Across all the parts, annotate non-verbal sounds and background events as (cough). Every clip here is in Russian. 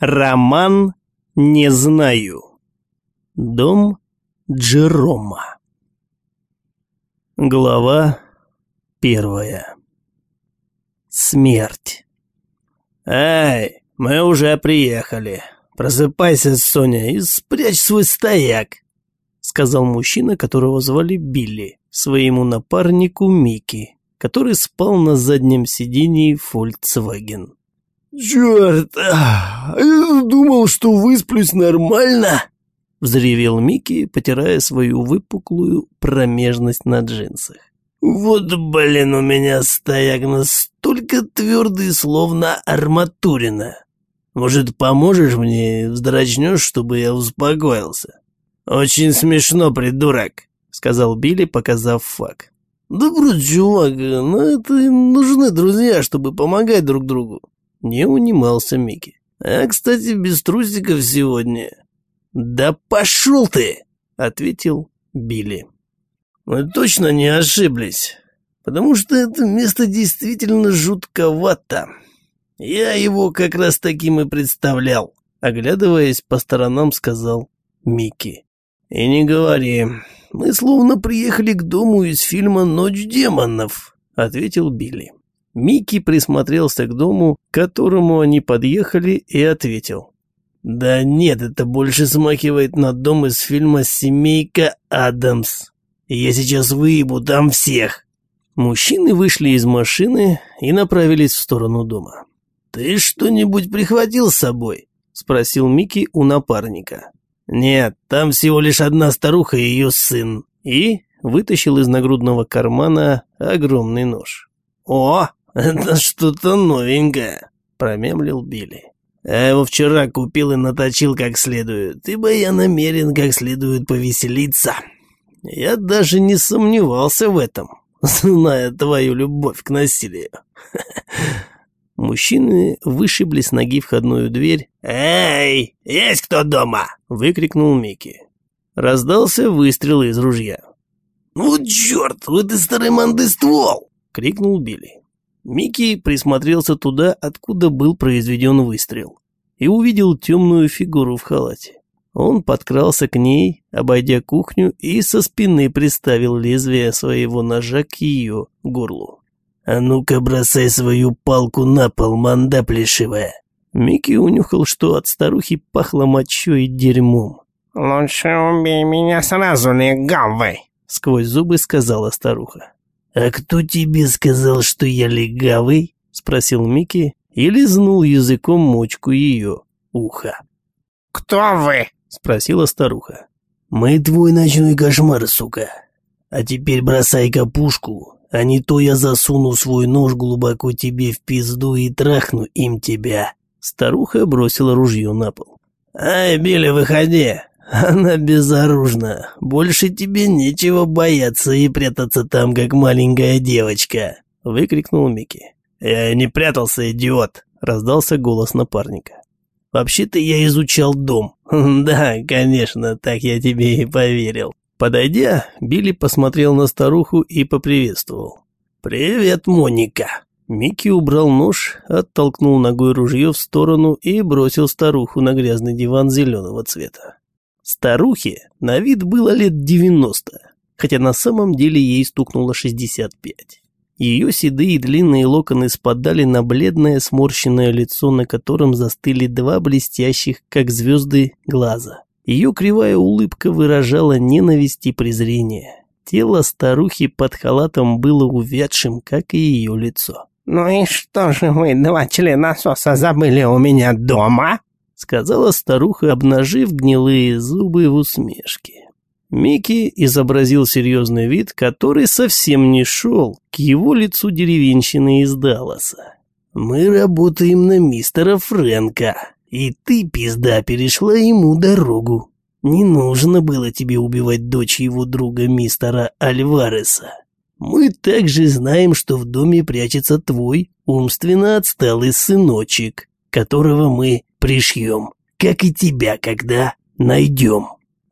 Роман «Не знаю». Дом Джерома. Глава первая. Смерть. «Эй, мы уже приехали. Просыпайся, Соня, и спрячь свой стояк», — сказал мужчина, которого звали Билли, своему напарнику Микки, который спал на заднем сидении Volkswagen. «Черт, я думал, что высплюсь нормально!» Взревел Микки, потирая свою выпуклую промежность на джинсах. «Вот, блин, у меня стояк настолько твердый, словно арматурина. Может, поможешь мне, вздрачнешь, чтобы я успокоился?» «Очень смешно, придурок», — сказал Билли, показав фак. «Да вроде, чувак, но это нужны друзья, чтобы помогать друг другу. Не унимался Микки. «А, кстати, без трусиков сегодня». «Да пошел ты!» — ответил Билли. «Мы точно не ошиблись, потому что это место действительно жутковато. Я его как раз таким и представлял», — оглядываясь по сторонам, сказал Микки. «И не говори, мы словно приехали к дому из фильма «Ночь демонов», — ответил Билли. Микки присмотрелся к дому, к которому они подъехали, и ответил. «Да нет, это больше смахивает на дом из фильма «Семейка Адамс». Я сейчас выебу там всех». Мужчины вышли из машины и направились в сторону дома. «Ты что-нибудь прихватил с собой?» – спросил Микки у напарника. «Нет, там всего лишь одна старуха и ее сын». И вытащил из нагрудного кармана огромный нож. «О, «Это что-то новенькое», — промемлил Билли. «Я его вчера купил и наточил как следует, ибо я намерен как следует повеселиться. Я даже не сомневался в этом, зная твою любовь к насилию». (laughs) Мужчины вышибли с ноги входную дверь. «Эй, есть кто дома?» — выкрикнул Микки. Раздался выстрел из ружья. «Ну, черт, вот и старый манды ствол!» — крикнул Билли. Микки присмотрелся туда, откуда был произведен выстрел, и увидел темную фигуру в халате. Он подкрался к ней, обойдя кухню, и со спины приставил лезвие своего ножа к ее горлу. «А ну-ка бросай свою палку на пол, манда плешивая!» Микки унюхал, что от старухи пахло мочой и дерьмом. «Лучше убей меня сразу, легавый!» — сквозь зубы сказала старуха. «А кто тебе сказал, что я легавый?» — спросил Микки и лизнул языком мочку ее уха. «Кто вы?» — спросила старуха. «Мы твой ночной кошмар, сука. А теперь бросай капушку, а не то я засуну свой нож глубоко тебе в пизду и трахну им тебя». Старуха бросила ружье на пол. «Ай, Билли, выходи, «Она безоружна. Больше тебе нечего бояться и прятаться там, как маленькая девочка», — выкрикнул Микки. «Я не прятался, идиот», — раздался голос напарника. «Вообще-то я изучал дом». (laughs) «Да, конечно, так я тебе и поверил». Подойдя, Билли посмотрел на старуху и поприветствовал. «Привет, Моника». Микки убрал нож, оттолкнул ногой ружье в сторону и бросил старуху на грязный диван зеленого цвета. Старухе на вид было лет 90, хотя на самом деле ей стукнуло 65. Ее седые длинные локоны спадали на бледное сморщенное лицо, на котором застыли два блестящих, как звезды, глаза. Ее кривая улыбка выражала ненависть и презрение. Тело старухи под халатом было увядшим, как и ее лицо. «Ну и что же вы, два члена соса, забыли у меня дома?» Сказала старуха, обнажив гнилые зубы в усмешке. Микки изобразил серьезный вид, который совсем не шел к его лицу деревенщины из Далласа. «Мы работаем на мистера Фрэнка, и ты, пизда, перешла ему дорогу. Не нужно было тебе убивать дочь его друга мистера Альвареса. Мы также знаем, что в доме прячется твой умственно отсталый сыночек, которого мы пришьем, как и тебя, когда найдем.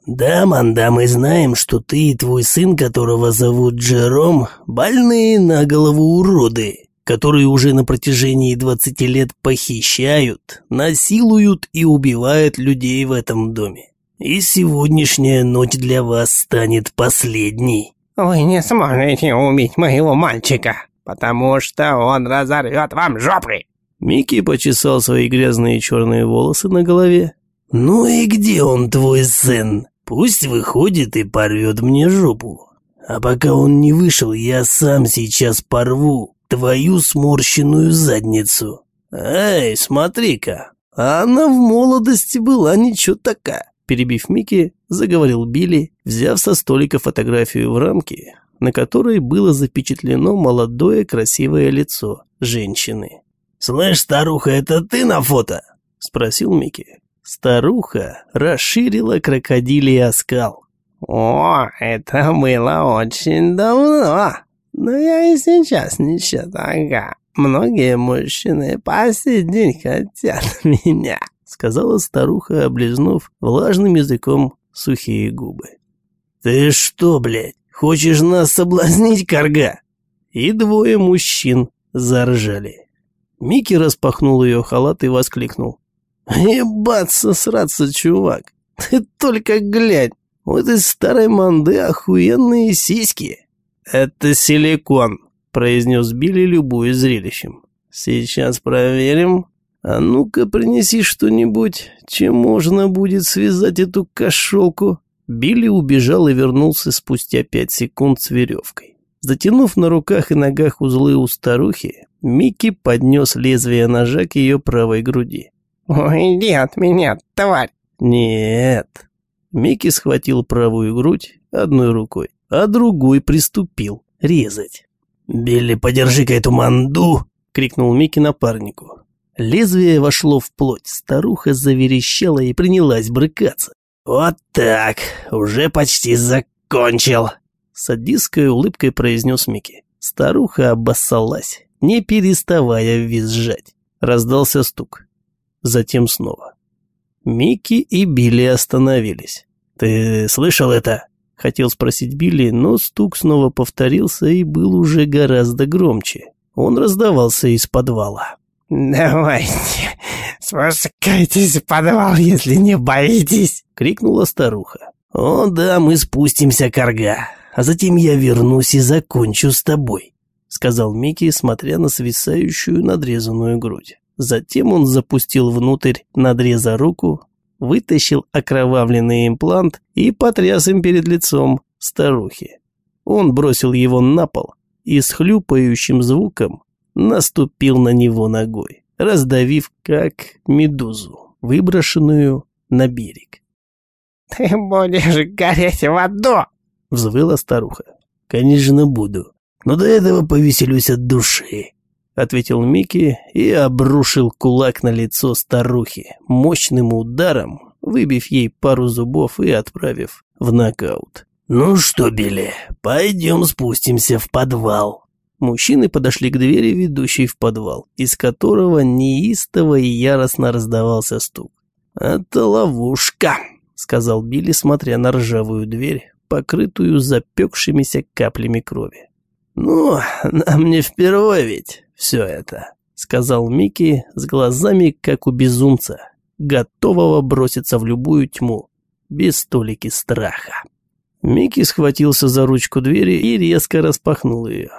Да, Манда, мы знаем, что ты и твой сын, которого зовут Джером, больные на голову уроды, которые уже на протяжении 20 лет похищают, насилуют и убивают людей в этом доме. И сегодняшняя ночь для вас станет последней. Вы не сможете убить моего мальчика, потому что он разорвет вам жопы. Микки почесал свои грязные черные волосы на голове. «Ну и где он, твой сын? Пусть выходит и порвет мне жопу. А пока он не вышел, я сам сейчас порву твою сморщенную задницу. Эй, смотри-ка, она в молодости была ничего такая». Перебив Микки, заговорил Билли, взяв со столика фотографию в рамке, на которой было запечатлено молодое красивое лицо женщины. «Слышь, старуха, это ты на фото?» – спросил Микки. Старуха расширила крокодилий оскал. «О, это было очень давно, но я и сейчас ничего такая. Многие мужчины по сей день хотят (laughs) меня», — сказала старуха, облизнув влажным языком сухие губы. «Ты что, блядь, хочешь нас соблазнить, корга?» И двое мужчин заржали. Микки распахнул ее халат и воскликнул. «Ебаться сраться, чувак! Ты только глянь! У этой старой манды охуенные сиськи!» «Это силикон», — произнес Билли, любую зрелищем. «Сейчас проверим. А ну-ка принеси что-нибудь, чем можно будет связать эту кошелку». Билли убежал и вернулся спустя пять секунд с веревкой. Затянув на руках и ногах узлы у старухи, Микки поднес лезвие ножа к ее правой груди. «Уйди от меня, тварь!» «Нет». Микки схватил правую грудь одной рукой, а другой приступил резать. «Билли, подержи-ка эту манду!» — крикнул Микки напарнику. Лезвие вошло в плоть, старуха заверещала и принялась брыкаться. «Вот так, уже почти закончил!» С улыбкой произнес Микки. Старуха обоссалась не переставая визжать. Раздался стук. Затем снова. Микки и Билли остановились. «Ты слышал это?» Хотел спросить Билли, но стук снова повторился и был уже гораздо громче. Он раздавался из подвала. «Давайте, спускайтесь в подвал, если не боитесь!» — крикнула старуха. «О да, мы спустимся, Карга, а затем я вернусь и закончу с тобой сказал Микки, смотря на свисающую надрезанную грудь. Затем он запустил внутрь надреза руку, вытащил окровавленный имплант и потряс им перед лицом старухи. Он бросил его на пол и с хлюпающим звуком наступил на него ногой, раздавив как медузу, выброшенную на берег. «Ты будешь гореть в аду!» — взвыла старуха. «Конечно буду но до этого повеселюсь от души», — ответил Микки и обрушил кулак на лицо старухи, мощным ударом, выбив ей пару зубов и отправив в нокаут. «Ну что, Билли, пойдем спустимся в подвал». Мужчины подошли к двери, ведущей в подвал, из которого неистово и яростно раздавался стук. «Это ловушка», — сказал Билли, смотря на ржавую дверь, покрытую запекшимися каплями крови. «Ну, нам не впервые ведь все это», — сказал Микки с глазами, как у безумца, готового броситься в любую тьму, без столики страха. Микки схватился за ручку двери и резко распахнул ее.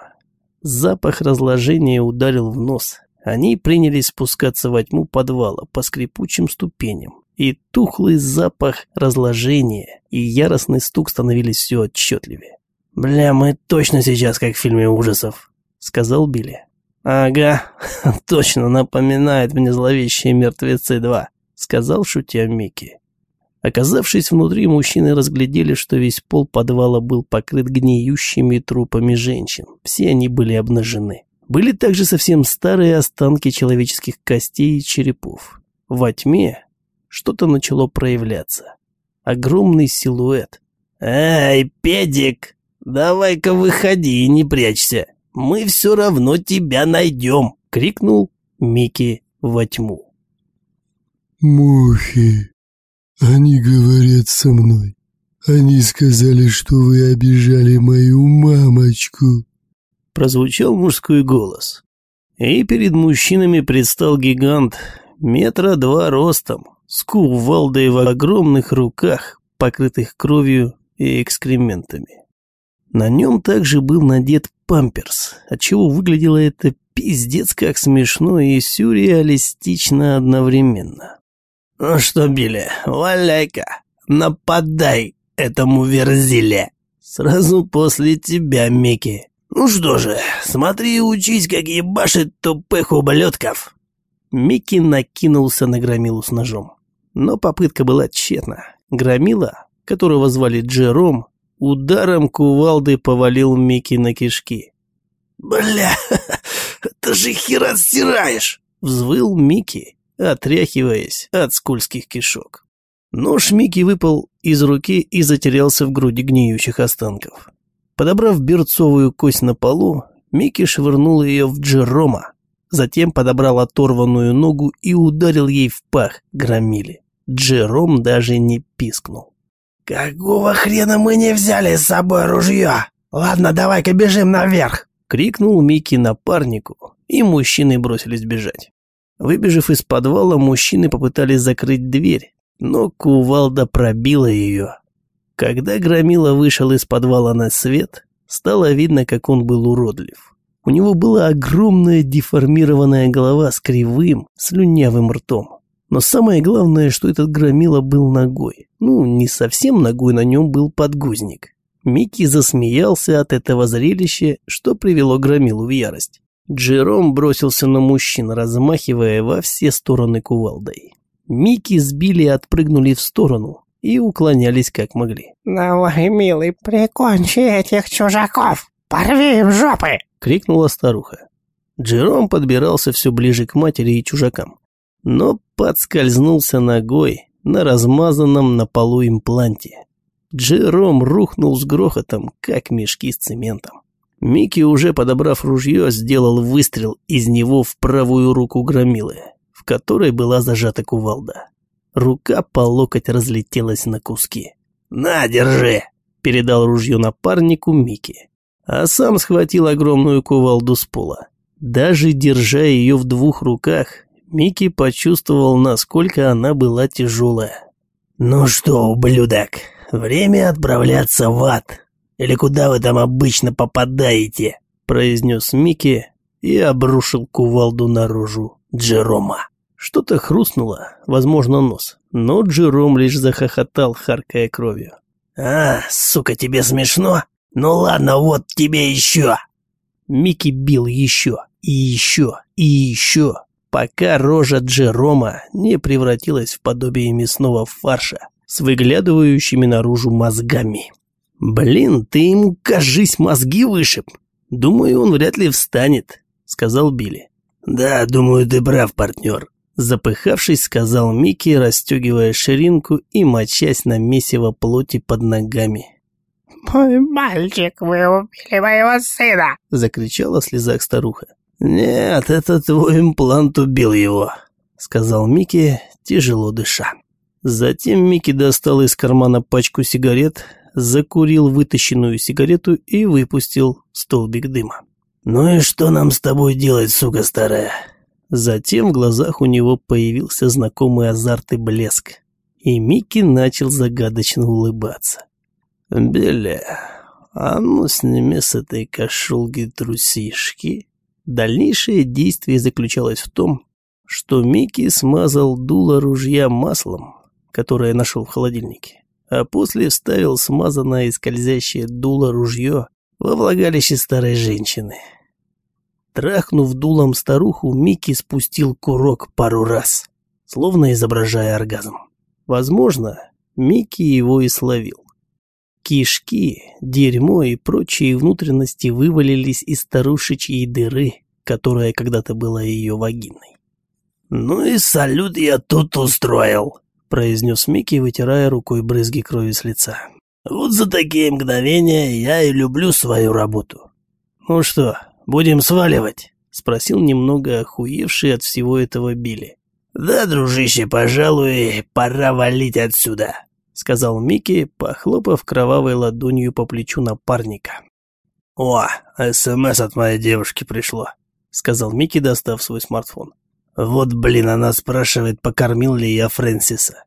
Запах разложения ударил в нос. Они принялись спускаться во тьму подвала по скрипучим ступеням. И тухлый запах разложения и яростный стук становились все отчетливее. «Бля, мы точно сейчас как в фильме ужасов», — сказал Билли. «Ага, (laughs) точно напоминает мне зловещие мертвецы 2», — сказал шутя Микки. Оказавшись внутри, мужчины разглядели, что весь пол подвала был покрыт гниющими трупами женщин. Все они были обнажены. Были также совсем старые останки человеческих костей и черепов. Во тьме что-то начало проявляться. Огромный силуэт. «Эй, педик!» «Давай-ка выходи и не прячься. Мы все равно тебя найдем!» — крикнул Микки во тьму. «Мухи, они говорят со мной. Они сказали, что вы обижали мою мамочку». Прозвучал мужской голос. И перед мужчинами предстал гигант, метра два ростом, с кувалдой в огромных руках, покрытых кровью и экскрементами. На нем также был надет памперс, отчего выглядело это пиздец как смешно и сюрреалистично одновременно. «Ну что, Билли, валяй-ка, нападай этому верзиле!» «Сразу после тебя, Микки!» «Ну что же, смотри и учись, как ебашит тупых ублюдков!» Микки накинулся на Громилу с ножом. Но попытка была тщетна. Громила, которого звали Джером, ударом кувалды повалил Микки на кишки. «Бля, (laughs) ты же хера стираешь!» — взвыл Микки, отряхиваясь от скользких кишок. Нож Микки выпал из руки и затерялся в груди гниющих останков. Подобрав берцовую кость на полу, Микки швырнул ее в Джерома, затем подобрал оторванную ногу и ударил ей в пах громили. Джером даже не пискнул. «Какого хрена мы не взяли с собой ружье? Ладно, давай-ка бежим наверх!» — крикнул Микки напарнику, и мужчины бросились бежать. Выбежав из подвала, мужчины попытались закрыть дверь, но кувалда пробила ее. Когда Громила вышел из подвала на свет, стало видно, как он был уродлив. У него была огромная деформированная голова с кривым, слюнявым ртом. Но самое главное, что этот Громила был ногой. Ну, не совсем ногой, на нем был подгузник. Микки засмеялся от этого зрелища, что привело Громилу в ярость. Джером бросился на мужчин, размахивая во все стороны кувалдой. Микки сбили и отпрыгнули в сторону и уклонялись как могли. «Давай, милый, прикончи этих чужаков! Порви им жопы!» — крикнула старуха. Джером подбирался все ближе к матери и чужакам, но подскользнулся ногой на размазанном на полу импланте. Джером рухнул с грохотом, как мешки с цементом. Микки, уже подобрав ружье, сделал выстрел из него в правую руку громилы, в которой была зажата кувалда. Рука по локоть разлетелась на куски. «На, держи!» – передал ружье напарнику Микки, а сам схватил огромную кувалду с пола. Даже держа ее в двух руках, Микки почувствовал, насколько она была тяжелая. «Ну что, ублюдок, время отправляться в ад!» Или куда вы там обычно попадаете?» произнес Микки и обрушил кувалду наружу Джерома. Что-то хрустнуло, возможно, нос, но Джером лишь захохотал, харкая кровью. «А, сука, тебе смешно? Ну ладно, вот тебе еще!» Микки бил еще, и еще, и еще, пока рожа Джерома не превратилась в подобие мясного фарша с выглядывающими наружу мозгами. «Блин, ты ему, кажись, мозги вышиб. Думаю, он вряд ли встанет», — сказал Билли. «Да, думаю, ты прав, партнер», — запыхавшись, сказал Микки, расстегивая ширинку и мочась на месиво плоти под ногами. «Мой мальчик, вы убили моего сына!» — закричала в слезах старуха. «Нет, это твой имплант убил его», — сказал Микки, тяжело дыша. Затем Микки достал из кармана пачку сигарет, закурил вытащенную сигарету и выпустил столбик дыма. «Ну и что нам с тобой делать, сука старая?» Затем в глазах у него появился знакомый азарт и блеск, и Микки начал загадочно улыбаться. «Беля, а ну сними с этой кошелки трусишки». Дальнейшее действие заключалось в том, что Микки смазал дуло ружья маслом, которое нашел в холодильнике а после вставил смазанное и скользящее дуло ружье во влагалище старой женщины. Трахнув дулом старуху, Микки спустил курок пару раз, словно изображая оргазм. Возможно, Микки его и словил. Кишки, дерьмо и прочие внутренности вывалились из старушечьей дыры, которая когда-то была ее вагиной. «Ну и салют я тут устроил», произнес Микки, вытирая рукой брызги крови с лица. «Вот за такие мгновения я и люблю свою работу». «Ну что, будем сваливать?» — спросил немного охуевший от всего этого Билли. «Да, дружище, пожалуй, пора валить отсюда», — сказал Микки, похлопав кровавой ладонью по плечу напарника. «О, СМС от моей девушки пришло», — сказал Микки, достав свой смартфон. «Вот, блин, она спрашивает, покормил ли я Фрэнсиса».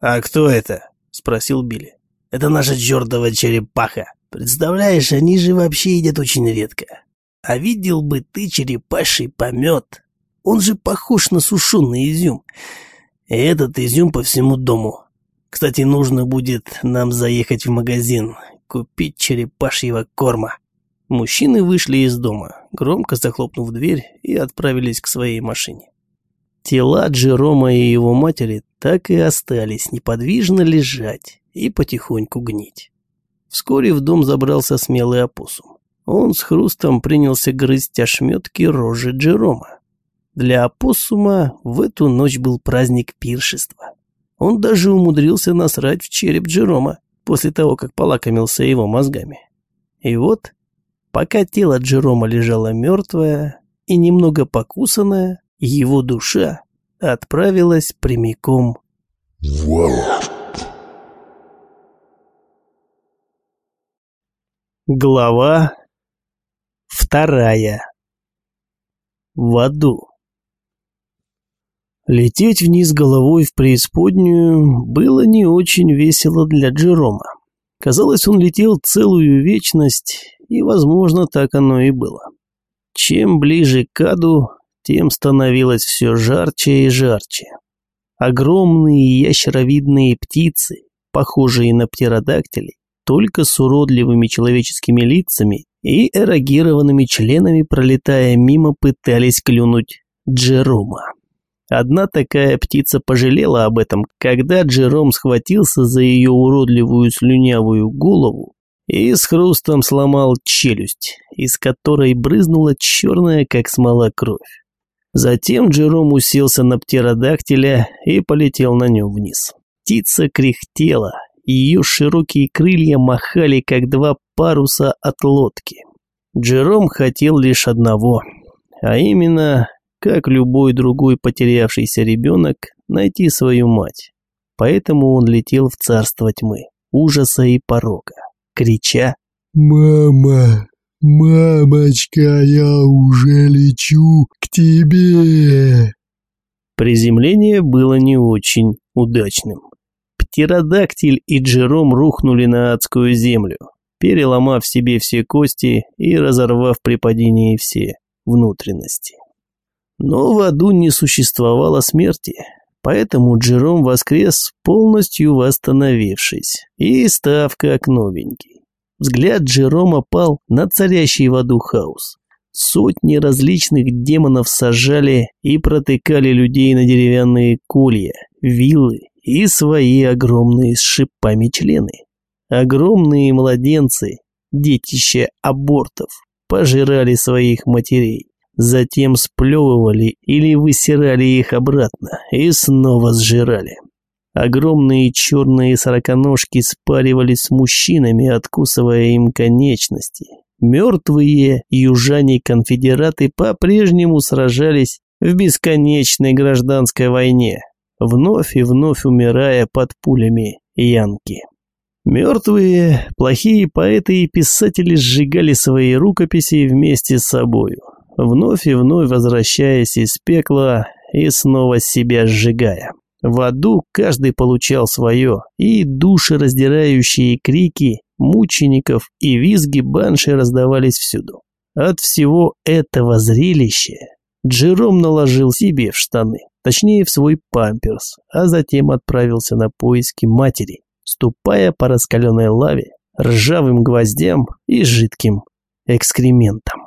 «А кто это?» – спросил Билли. «Это наша чертова черепаха. Представляешь, они же вообще едят очень редко. А видел бы ты черепаший помет. Он же похож на сушеный изюм. И этот изюм по всему дому. Кстати, нужно будет нам заехать в магазин, купить черепашьего корма». Мужчины вышли из дома, громко захлопнув дверь, и отправились к своей машине. Тела Джерома и его матери так и остались неподвижно лежать и потихоньку гнить. Вскоре в дом забрался смелый опоссум. Он с хрустом принялся грызть ошметки рожи Джерома. Для опоссума в эту ночь был праздник пиршества. Он даже умудрился насрать в череп Джерома после того, как полакомился его мозгами. И вот, пока тело Джерома лежало мертвое и немного покусанное, его душа отправилась прямиком в ад. Глава вторая. В аду. Лететь вниз головой в преисподнюю было не очень весело для Джерома. Казалось, он летел целую вечность, и, возможно, так оно и было. Чем ближе к аду, тем становилось все жарче и жарче. Огромные ящеровидные птицы, похожие на птеродактилей, только с уродливыми человеческими лицами и эрогированными членами, пролетая мимо, пытались клюнуть Джерома. Одна такая птица пожалела об этом, когда Джером схватился за ее уродливую слюнявую голову и с хрустом сломал челюсть, из которой брызнула черная, как смола, кровь. Затем Джером уселся на птеродактиля и полетел на нем вниз. Птица кряхтела, ее широкие крылья махали, как два паруса от лодки. Джером хотел лишь одного, а именно, как любой другой потерявшийся ребенок, найти свою мать. Поэтому он летел в царство тьмы, ужаса и порога, крича «Мама!» «Мамочка, я уже лечу к тебе!» Приземление было не очень удачным. Птеродактиль и Джером рухнули на адскую землю, переломав себе все кости и разорвав при падении все внутренности. Но в аду не существовало смерти, поэтому Джером воскрес, полностью восстановившись, и став как новенький. Взгляд Джерома пал на царящий в аду хаос. Сотни различных демонов сажали и протыкали людей на деревянные колья, вилы и свои огромные с шипами члены. Огромные младенцы, детища абортов, пожирали своих матерей, затем сплевывали или высирали их обратно и снова сжирали. Огромные черные сороконожки спаривались с мужчинами, откусывая им конечности. Мертвые южане-конфедераты по-прежнему сражались в бесконечной гражданской войне, вновь и вновь умирая под пулями янки. Мертвые, плохие поэты и писатели сжигали свои рукописи вместе с собою, вновь и вновь возвращаясь из пекла и снова себя сжигая. В аду каждый получал свое, и душераздирающие крики мучеников и визги банши раздавались всюду. От всего этого зрелища Джером наложил себе в штаны, точнее в свой памперс, а затем отправился на поиски матери, ступая по раскаленной лаве, ржавым гвоздям и жидким экскрементам.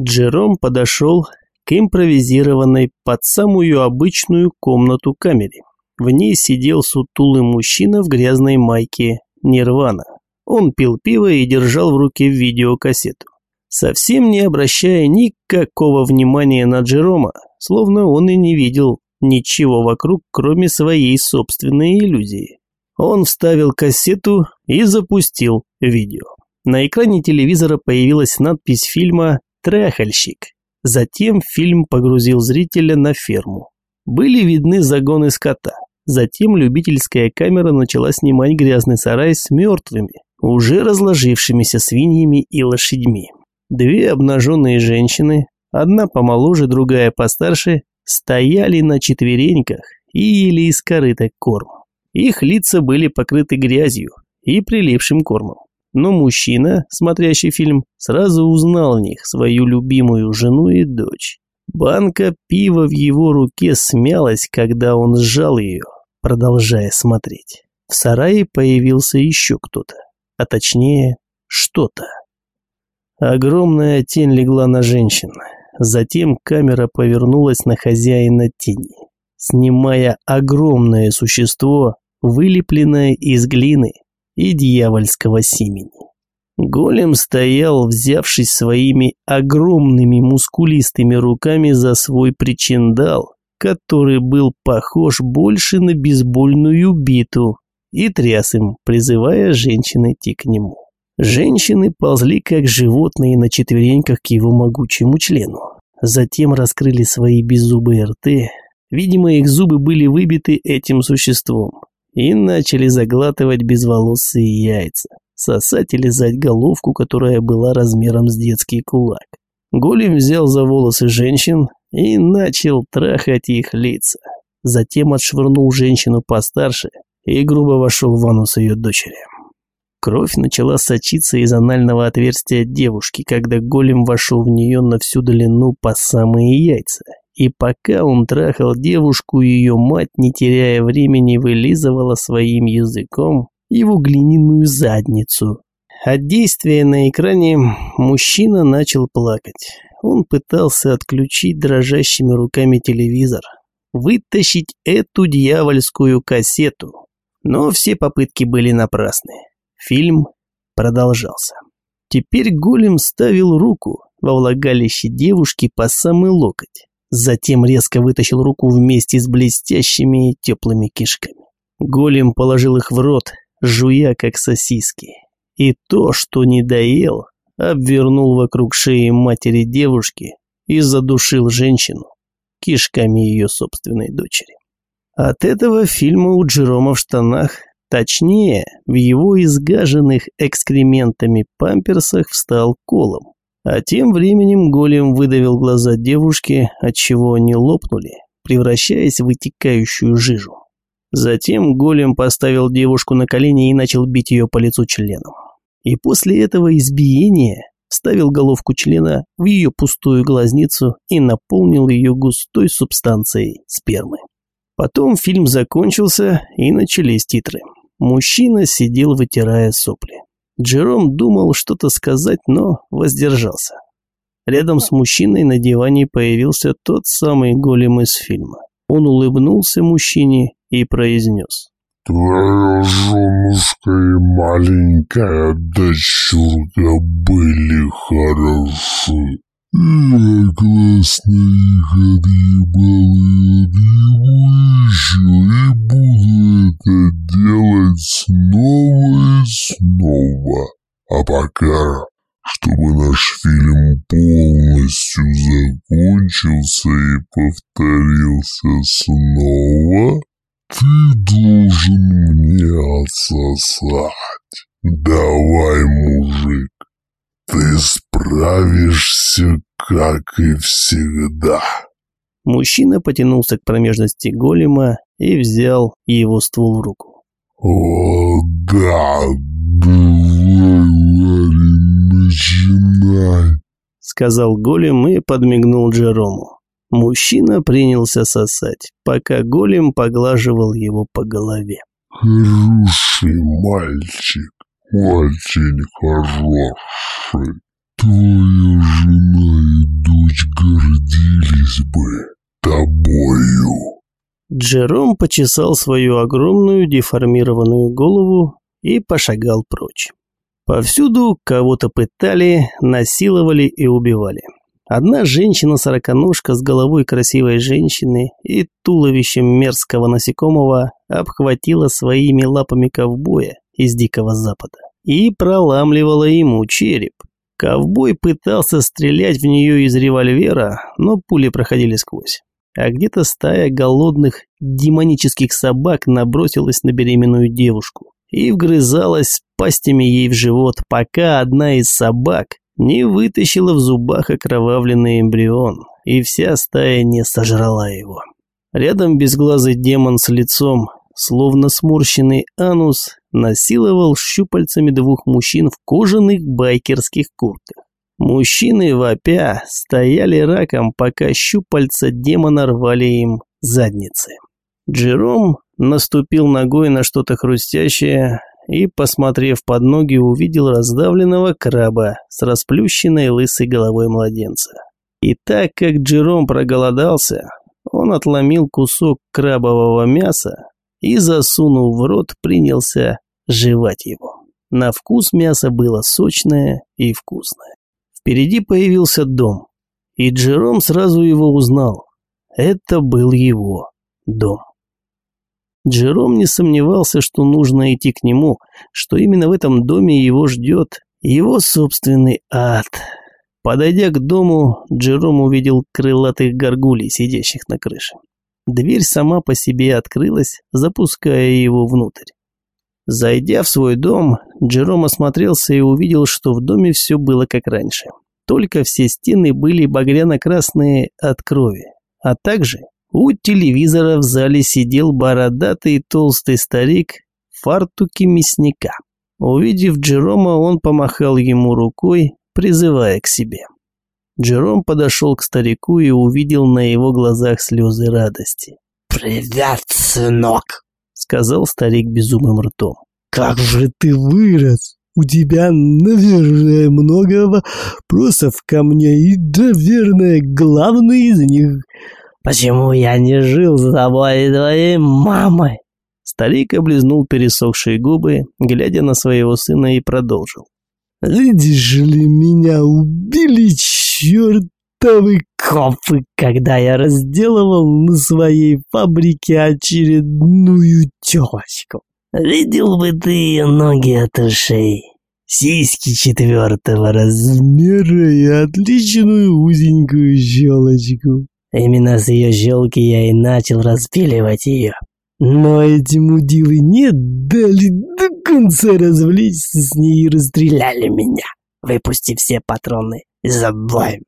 Джером подошел к импровизированной под самую обычную комнату камере. В ней сидел сутулый мужчина в грязной майке Нирвана. Он пил пиво и держал в руке видеокассету. Совсем не обращая никакого внимания на Джерома, словно он и не видел ничего вокруг, кроме своей собственной иллюзии. Он вставил кассету и запустил видео. На экране телевизора появилась надпись фильма «Трахальщик», Затем фильм погрузил зрителя на ферму. Были видны загоны скота. Затем любительская камера начала снимать грязный сарай с мертвыми, уже разложившимися свиньями и лошадьми. Две обнаженные женщины, одна помоложе, другая постарше, стояли на четвереньках и ели из корыта корм. Их лица были покрыты грязью и прилипшим кормом. Но мужчина, смотрящий фильм, сразу узнал в них свою любимую жену и дочь. Банка пива в его руке смялась, когда он сжал ее, продолжая смотреть. В сарае появился еще кто-то, а точнее, что-то. Огромная тень легла на женщину. Затем камера повернулась на хозяина тени, снимая огромное существо, вылепленное из глины и дьявольского семени. Голем стоял, взявшись своими огромными мускулистыми руками за свой причиндал, который был похож больше на бейсбольную биту, и тряс им, призывая женщин идти к нему. Женщины ползли как животные на четвереньках к его могучему члену. Затем раскрыли свои беззубые рты. Видимо, их зубы были выбиты этим существом. И начали заглатывать безволосые яйца. Сосать и лизать головку, которая была размером с детский кулак. Голем взял за волосы женщин и начал трахать их лица. Затем отшвырнул женщину постарше и грубо вошел в ванну с ее дочерью. Кровь начала сочиться из анального отверстия девушки, когда голем вошел в нее на всю длину по самые яйца. И пока он трахал девушку, ее мать, не теряя времени, вылизывала своим языком его глиняную задницу. От действия на экране мужчина начал плакать. Он пытался отключить дрожащими руками телевизор, вытащить эту дьявольскую кассету. Но все попытки были напрасны. Фильм продолжался. Теперь голем ставил руку во влагалище девушки по самый локоть. Затем резко вытащил руку вместе с блестящими и теплыми кишками. Голем положил их в рот, жуя как сосиски. И то, что не доел, обвернул вокруг шеи матери девушки и задушил женщину кишками ее собственной дочери. От этого фильма у Джерома в штанах Точнее, в его изгаженных экскрементами памперсах встал колом. А тем временем голем выдавил глаза девушки, отчего они лопнули, превращаясь в вытекающую жижу. Затем голем поставил девушку на колени и начал бить ее по лицу членом. И после этого избиения вставил головку члена в ее пустую глазницу и наполнил ее густой субстанцией спермы. Потом фильм закончился и начались титры. Мужчина сидел, вытирая сопли. Джером думал что-то сказать, но воздержался. Рядом с мужчиной на диване появился тот самый голем из фильма. Он улыбнулся мужчине и произнес. «Твоя женушка и маленькая дочурка были хороши. Я классно их отъебал и отъебу еще и буду это делать снова и снова. А пока, чтобы наш фильм полностью закончился и повторился снова, ты должен мне отсосать. Давай, мужик, ты справишься, как и всегда. Мужчина потянулся к промежности голема и взял его ствол в руку. «О, да, Ларри, начинай», — сказал голем и подмигнул Джерому. Мужчина принялся сосать, пока голем поглаживал его по голове. «Хороший мальчик, очень хороший. Твоя жена и дочь гордились бы тобою». Джером почесал свою огромную деформированную голову и пошагал прочь. Повсюду кого-то пытали, насиловали и убивали. Одна женщина-сороконожка с головой красивой женщины и туловищем мерзкого насекомого обхватила своими лапами ковбоя из Дикого Запада и проламливала ему череп. Ковбой пытался стрелять в нее из револьвера, но пули проходили сквозь. А где-то стая голодных демонических собак набросилась на беременную девушку и вгрызалась пастями ей в живот, пока одна из собак не вытащила в зубах окровавленный эмбрион, и вся стая не сожрала его. Рядом безглазый демон с лицом, словно сморщенный анус, насиловал щупальцами двух мужчин в кожаных байкерских куртках. Мужчины вопя стояли раком, пока щупальца демона рвали им задницы. Джером наступил ногой на что-то хрустящее и, посмотрев под ноги, увидел раздавленного краба с расплющенной лысой головой младенца. И так как Джером проголодался, он отломил кусок крабового мяса и, засунув в рот, принялся жевать его. На вкус мясо было сочное и вкусное. Впереди появился дом, и Джером сразу его узнал. Это был его дом. Джером не сомневался, что нужно идти к нему, что именно в этом доме его ждет его собственный ад. Подойдя к дому, Джером увидел крылатых горгулей, сидящих на крыше. Дверь сама по себе открылась, запуская его внутрь. Зайдя в свой дом, Джером осмотрелся и увидел, что в доме все было как раньше. Только все стены были багряно-красные от крови, а также у телевизора в зале сидел бородатый толстый старик в фартуке мясника. Увидев Джерома, он помахал ему рукой, призывая к себе. Джером подошел к старику и увидел на его глазах слезы радости. «Привет, сынок!» — сказал старик безумным ртом. «Как же ты вырос! У тебя, наверное, много вопросов ко мне, и, наверное, главный из них Почему я не жил с тобой и твоей мамой?» Старик облизнул пересохшие губы, глядя на своего сына и продолжил. «Видишь ли, меня убили чертовы копы, когда я разделывал на своей фабрике очередную телочку. Видел бы ты ее ноги от ушей, сиськи четвертого размера и отличную узенькую щелочку. Именно с ее щелки я и начал распиливать ее. Но эти мудилы не дали до конца развлечься с ней и расстреляли меня, выпустив все патроны обоим.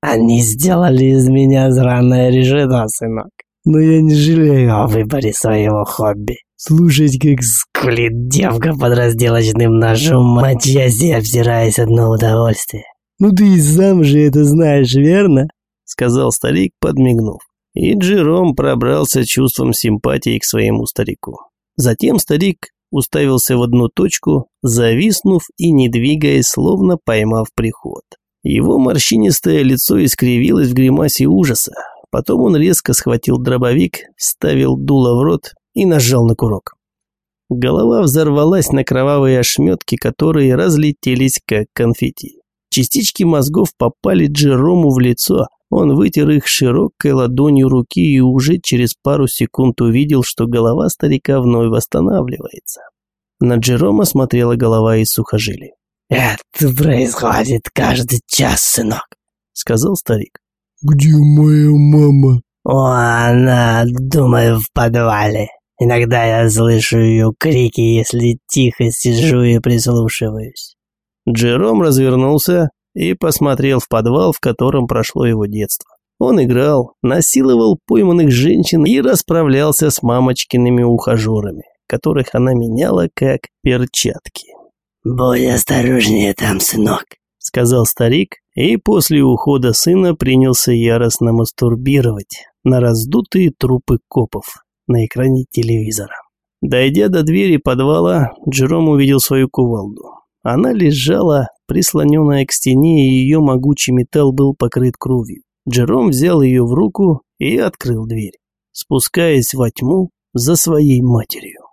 Они сделали из меня зраное решето, сынок. Но я не жалею о выборе своего хобби. Слушать, как скулит девка под разделочным ножом, мочась и обсираясь одно удовольствие. Ну ты и сам же это знаешь, верно? сказал старик, подмигнув. И Джером пробрался чувством симпатии к своему старику. Затем старик уставился в одну точку, зависнув и не двигаясь, словно поймав приход. Его морщинистое лицо искривилось в гримасе ужаса. Потом он резко схватил дробовик, вставил дуло в рот и нажал на курок. Голова взорвалась на кровавые ошметки, которые разлетелись как конфетти. Частички мозгов попали Джерому в лицо, он вытер их широкой ладонью руки и уже через пару секунд увидел, что голова старика вновь восстанавливается. На Джерома смотрела голова из сухожилий. «Это происходит каждый час, сынок», — сказал старик. «Где моя мама?» «О, она, думаю, в подвале. Иногда я слышу ее крики, если тихо сижу и прислушиваюсь». Джером развернулся и посмотрел в подвал, в котором прошло его детство. Он играл, насиловал пойманных женщин и расправлялся с мамочкиными ухажерами, которых она меняла как перчатки. «Будь осторожнее там, сынок», — сказал старик, и после ухода сына принялся яростно мастурбировать на раздутые трупы копов на экране телевизора. Дойдя до двери подвала, Джером увидел свою кувалду. Она лежала прислоненная к стене, и ее могучий металл был покрыт кровью. Джером взял ее в руку и открыл дверь, спускаясь во тьму за своей матерью.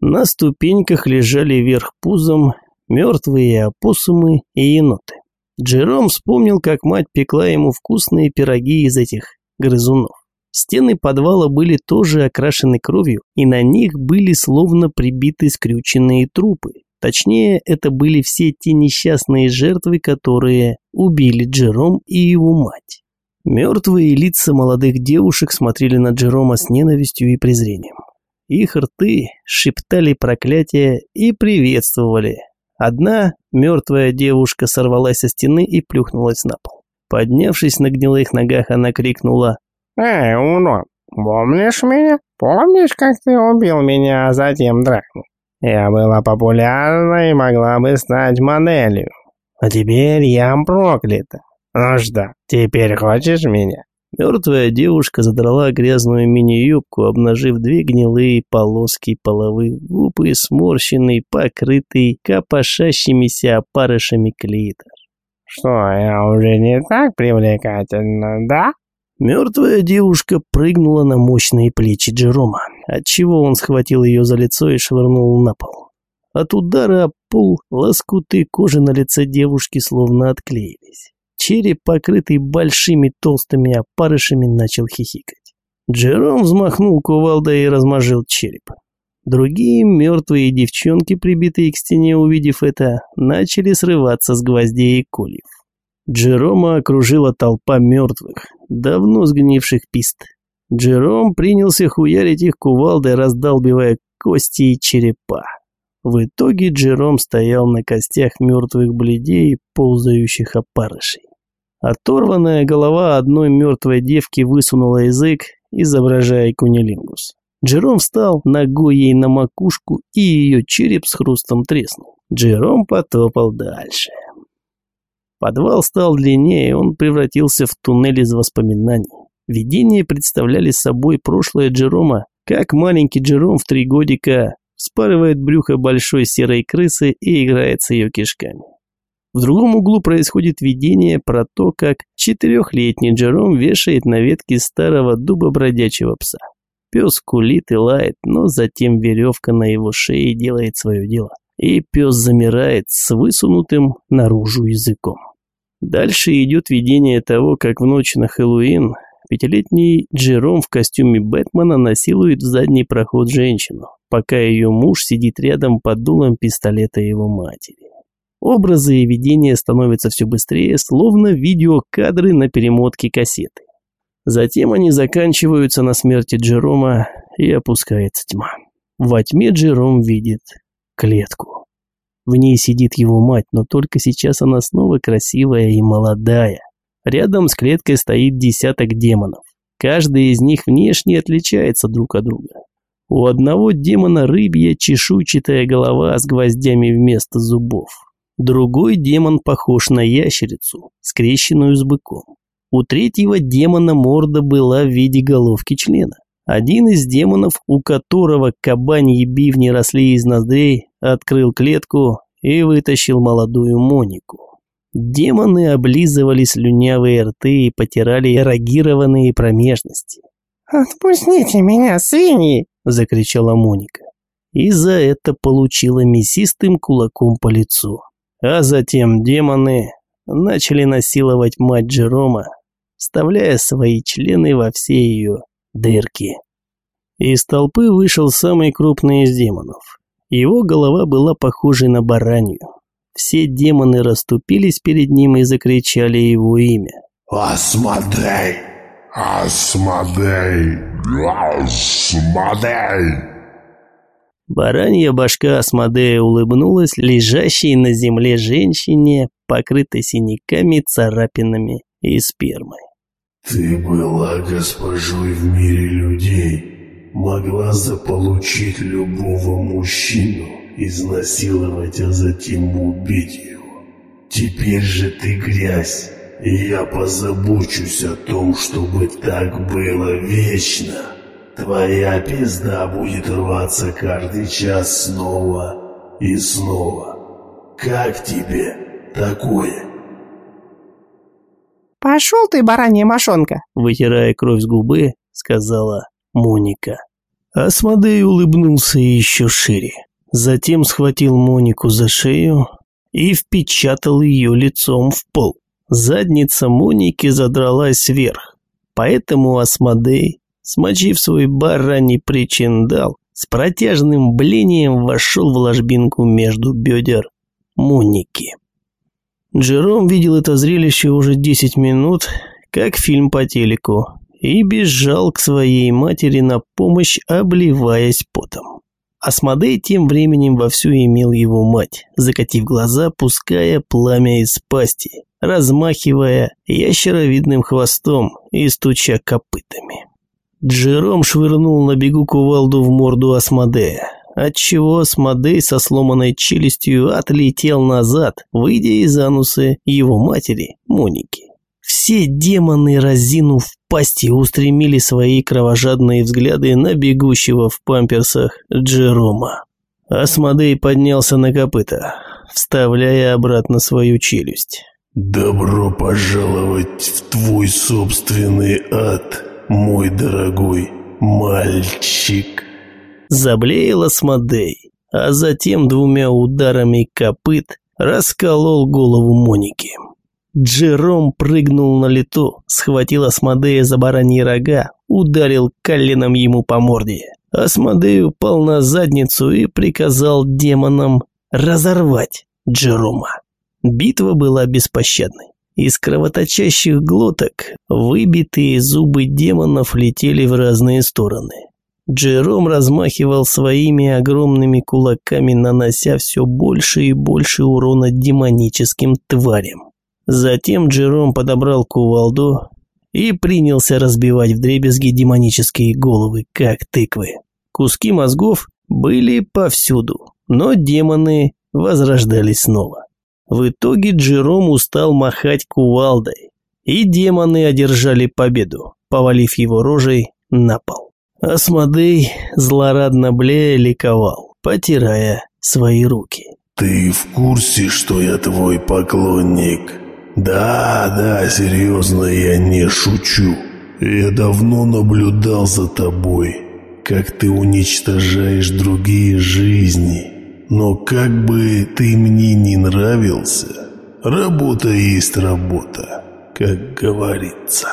На ступеньках лежали вверх пузом мертвые опоссумы и еноты. Джером вспомнил, как мать пекла ему вкусные пироги из этих грызунов. Стены подвала были тоже окрашены кровью, и на них были словно прибиты скрюченные трупы, Точнее, это были все те несчастные жертвы, которые убили Джером и его мать. Мертвые лица молодых девушек смотрели на Джерома с ненавистью и презрением. Их рты шептали проклятия и приветствовали, Одна мертвая девушка сорвалась со стены и плюхнулась на пол. Поднявшись на гнилых ногах, она крикнула «Эй, урод, помнишь меня? Помнишь, как ты убил меня, а затем дракнул? Я была популярна и могла бы стать моделью. А теперь я проклята. Ну что, теперь хочешь меня?» Мертвая девушка задрала грязную мини-юбку, обнажив две гнилые полоски половых губ и сморщенный, покрытый копошащимися опарышами клитор. «Что, я уже не так привлекательна, да?» Мертвая девушка прыгнула на мощные плечи Джерома, отчего он схватил ее за лицо и швырнул на пол. От удара пол лоскуты кожи на лице девушки словно отклеились. Череп, покрытый большими толстыми опарышами, начал хихикать. Джером взмахнул кувалдой и размажил череп. Другие мертвые девчонки, прибитые к стене, увидев это, начали срываться с гвоздей и кольев. Джерома окружила толпа мертвых, давно сгнивших пист. Джером принялся хуярить их кувалдой, раздалбивая кости и черепа. В итоге Джером стоял на костях мертвых бледей, ползающих опарышей. Оторванная голова одной мертвой девки высунула язык, изображая кунилингус. Джером встал ногой ей на макушку, и ее череп с хрустом треснул. Джером потопал дальше. Подвал стал длиннее, он превратился в туннель из воспоминаний. Видения представляли собой прошлое Джерома, как маленький Джером в три годика спарывает брюхо большой серой крысы и играет с ее кишками. В другом углу происходит видение про то, как четырехлетний Джером вешает на ветке старого дуба бродячего пса. Пес кулит и лает, но затем веревка на его шее делает свое дело. И пес замирает с высунутым наружу языком. Дальше идет видение того, как в ночь на Хэллоуин пятилетний Джером в костюме Бэтмена насилует в задний проход женщину, пока ее муж сидит рядом под дулом пистолета его матери. Образы и видения становятся все быстрее, словно видеокадры на перемотке кассеты. Затем они заканчиваются на смерти Джерома и опускается тьма. Во тьме Джером видит клетку. В ней сидит его мать, но только сейчас она снова красивая и молодая. Рядом с клеткой стоит десяток демонов. Каждый из них внешне отличается друг от друга. У одного демона рыбья чешуйчатая голова с гвоздями вместо зубов. Другой демон похож на ящерицу, скрещенную с быком. У третьего демона морда была в виде головки члена. Один из демонов, у которого кабаньи бивни росли из ноздрей, открыл клетку и вытащил молодую Монику. Демоны облизывали слюнявые рты и потирали эрогированные промежности. «Отпустите меня, свиньи!» – закричала Моника. И за это получила мясистым кулаком по лицу. А затем демоны начали насиловать мать Джерома, вставляя свои члены во все ее дырки. Из толпы вышел самый крупный из демонов. Его голова была похожей на баранью. Все демоны расступились перед ним и закричали его имя. «Асмодей! Асмодей! Асмодей!» Баранья башка Асмодея улыбнулась лежащей на земле женщине, покрытой синяками, царапинами и спермой. «Ты была госпожой в мире людей, могла заполучить любого мужчину, изнасиловать, а затем убить его. Теперь же ты грязь, и я позабочусь о том, чтобы так было вечно». Твоя пизда будет рваться каждый час снова и снова. Как тебе такое? «Пошел ты, баранья мошонка!» Вытирая кровь с губы, сказала Моника. Асмодей улыбнулся еще шире. Затем схватил Монику за шею и впечатал ее лицом в пол. Задница Моники задралась вверх, поэтому Асмодей смочив свой бараний причиндал, с протяжным блением вошел в ложбинку между бедер Моники. Джером видел это зрелище уже 10 минут, как фильм по телеку, и бежал к своей матери на помощь, обливаясь потом. Асмодей тем временем вовсю имел его мать, закатив глаза, пуская пламя из пасти, размахивая ящеровидным хвостом и стуча копытами. Джером швырнул на бегу кувалду в морду Асмодея, отчего Асмодей со сломанной челюстью отлетел назад, выйдя из анусы его матери, Моники. Все демоны, разинув пасти, устремили свои кровожадные взгляды на бегущего в памперсах Джерома. Асмодей поднялся на копыта, вставляя обратно свою челюсть. «Добро пожаловать в твой собственный ад, мой дорогой мальчик!» Заблеял Асмодей, а затем двумя ударами копыт расколол голову Моники. Джером прыгнул на лету, схватил Асмодея за бараньи рога, ударил коленом ему по морде. Асмодей упал на задницу и приказал демонам разорвать Джерома. Битва была беспощадной. Из кровоточащих глоток выбитые зубы демонов летели в разные стороны. Джером размахивал своими огромными кулаками, нанося все больше и больше урона демоническим тварям. Затем Джером подобрал кувалду и принялся разбивать вдребезги демонические головы, как тыквы. Куски мозгов были повсюду, но демоны возрождались снова. В итоге Джером устал махать кувалдой, и демоны одержали победу, повалив его рожей на пол. Асмодей злорадно блея ликовал, потирая свои руки. «Ты в курсе, что я твой поклонник?» «Да, да, серьезно, я не шучу. Я давно наблюдал за тобой, как ты уничтожаешь другие жизни. Но как бы ты мне не нравился, работа есть работа, как говорится».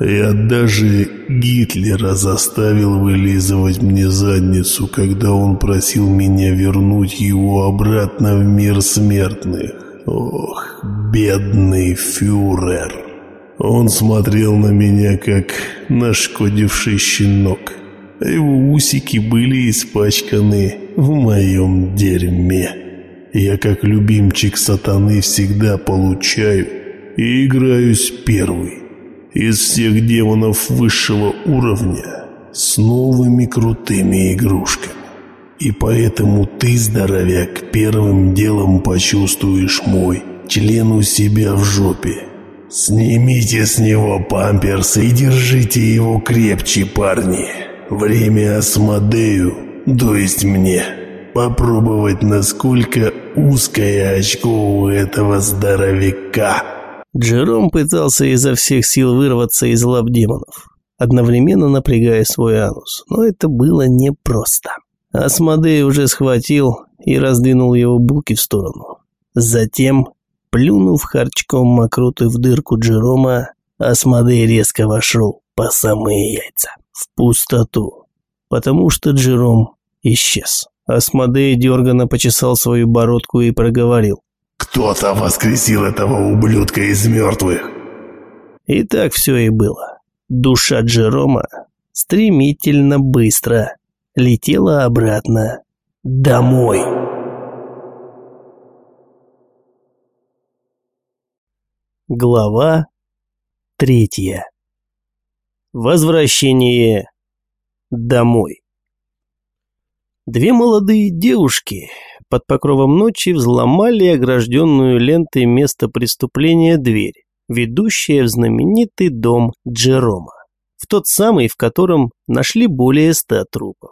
Я даже Гитлера заставил вылизывать мне задницу, когда он просил меня вернуть его обратно в мир смертных. Ох, бедный фюрер. Он смотрел на меня, как нашкодивший щенок. Его усики были испачканы в моем дерьме. Я, как любимчик сатаны, всегда получаю и играюсь первый. Из всех демонов высшего уровня с новыми крутыми игрушками. И поэтому ты, здоровяк, первым делом почувствуешь мой член у себя в жопе. Снимите с него памперсы и держите его крепче, парни. Время Асмодею, то есть мне, попробовать, насколько узкое очко у этого здоровяка. Джером пытался изо всех сил вырваться из лап демонов, одновременно напрягая свой анус, но это было непросто. Асмодей уже схватил и раздвинул его булки в сторону. Затем, плюнув харчком мокруты в дырку Джерома, Асмодей резко вошел по самые яйца, в пустоту, потому что Джером исчез. Асмодей дерганно почесал свою бородку и проговорил. «Кто-то воскресил этого ублюдка из мертвых!» И так все и было. Душа Джерома стремительно быстро летела обратно домой. Глава третья. Возвращение домой. Две молодые девушки под покровом ночи взломали огражденную лентой место преступления дверь, ведущая в знаменитый дом Джерома, в тот самый, в котором нашли более ста трупов.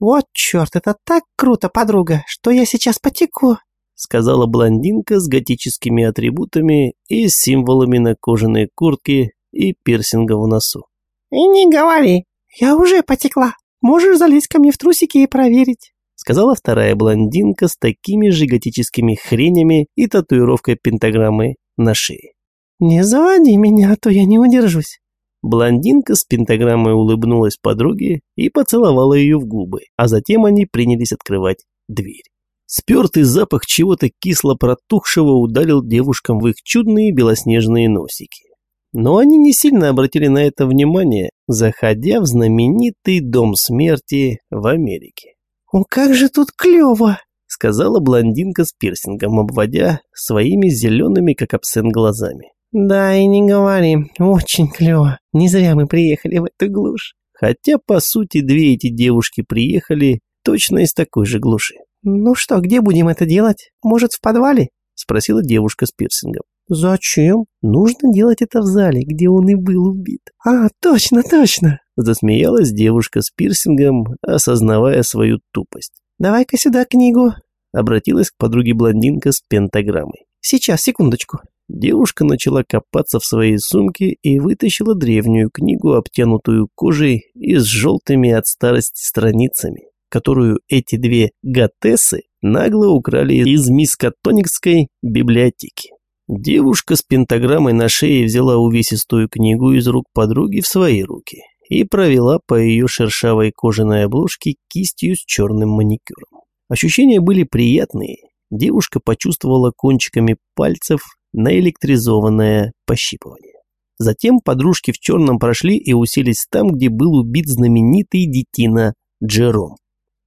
«Вот черт, это так круто, подруга, что я сейчас потеку», сказала блондинка с готическими атрибутами и символами на кожаной куртке и пирсинга в носу. «И не говори, я уже потекла. Можешь залезть ко мне в трусики и проверить», сказала вторая блондинка с такими же готическими хренями и татуировкой пентаграммы на шее. «Не заводи меня, а то я не удержусь». Блондинка с пентаграммой улыбнулась подруге и поцеловала ее в губы, а затем они принялись открывать дверь. Спертый запах чего-то кисло-протухшего ударил девушкам в их чудные белоснежные носики. Но они не сильно обратили на это внимание, заходя в знаменитый Дом смерти в Америке. «О, как же тут клево!» сказала блондинка с пирсингом, обводя своими зелеными, как абсент, глазами. «Да и не говори, очень клево. Не зря мы приехали в эту глушь». Хотя, по сути, две эти девушки приехали точно из такой же глуши. «Ну что, где будем это делать? Может, в подвале?» Спросила девушка с пирсингом. «Зачем? Нужно делать это в зале, где он и был убит». «А, точно, точно!» Засмеялась девушка с пирсингом, осознавая свою тупость. «Давай-ка сюда книгу», — обратилась к подруге блондинка с пентаграммой. «Сейчас, секундочку». Девушка начала копаться в своей сумке и вытащила древнюю книгу, обтянутую кожей и с желтыми от старости страницами, которую эти две готессы нагло украли из мискотоникской библиотеки. Девушка с пентаграммой на шее взяла увесистую книгу из рук подруги в свои руки и провела по ее шершавой кожаной обложке кистью с черным маникюром. Ощущения были приятные. Девушка почувствовала кончиками пальцев наэлектризованное пощипывание. Затем подружки в черном прошли и уселись там, где был убит знаменитый детина Джером.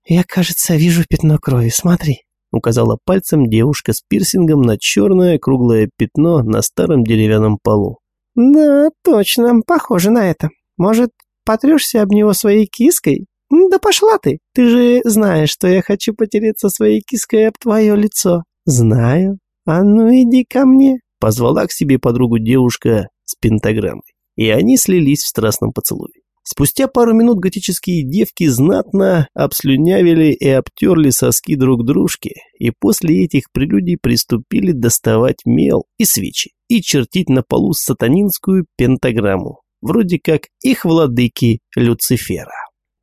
«Я, кажется, вижу пятно крови, смотри», — указала пальцем девушка с пирсингом на черное круглое пятно на старом деревянном полу. «Да, точно, похоже на это. Может, Потрешься об него своей киской? Да пошла ты. Ты же знаешь, что я хочу потереться своей киской об твое лицо. Знаю. А ну иди ко мне. Позвала к себе подругу девушка с пентаграммой. И они слились в страстном поцелуе. Спустя пару минут готические девки знатно обслюнявили и обтерли соски друг дружки, и после этих прелюдий приступили доставать мел и свечи и чертить на полу сатанинскую пентаграмму, вроде как их владыки Люцифера.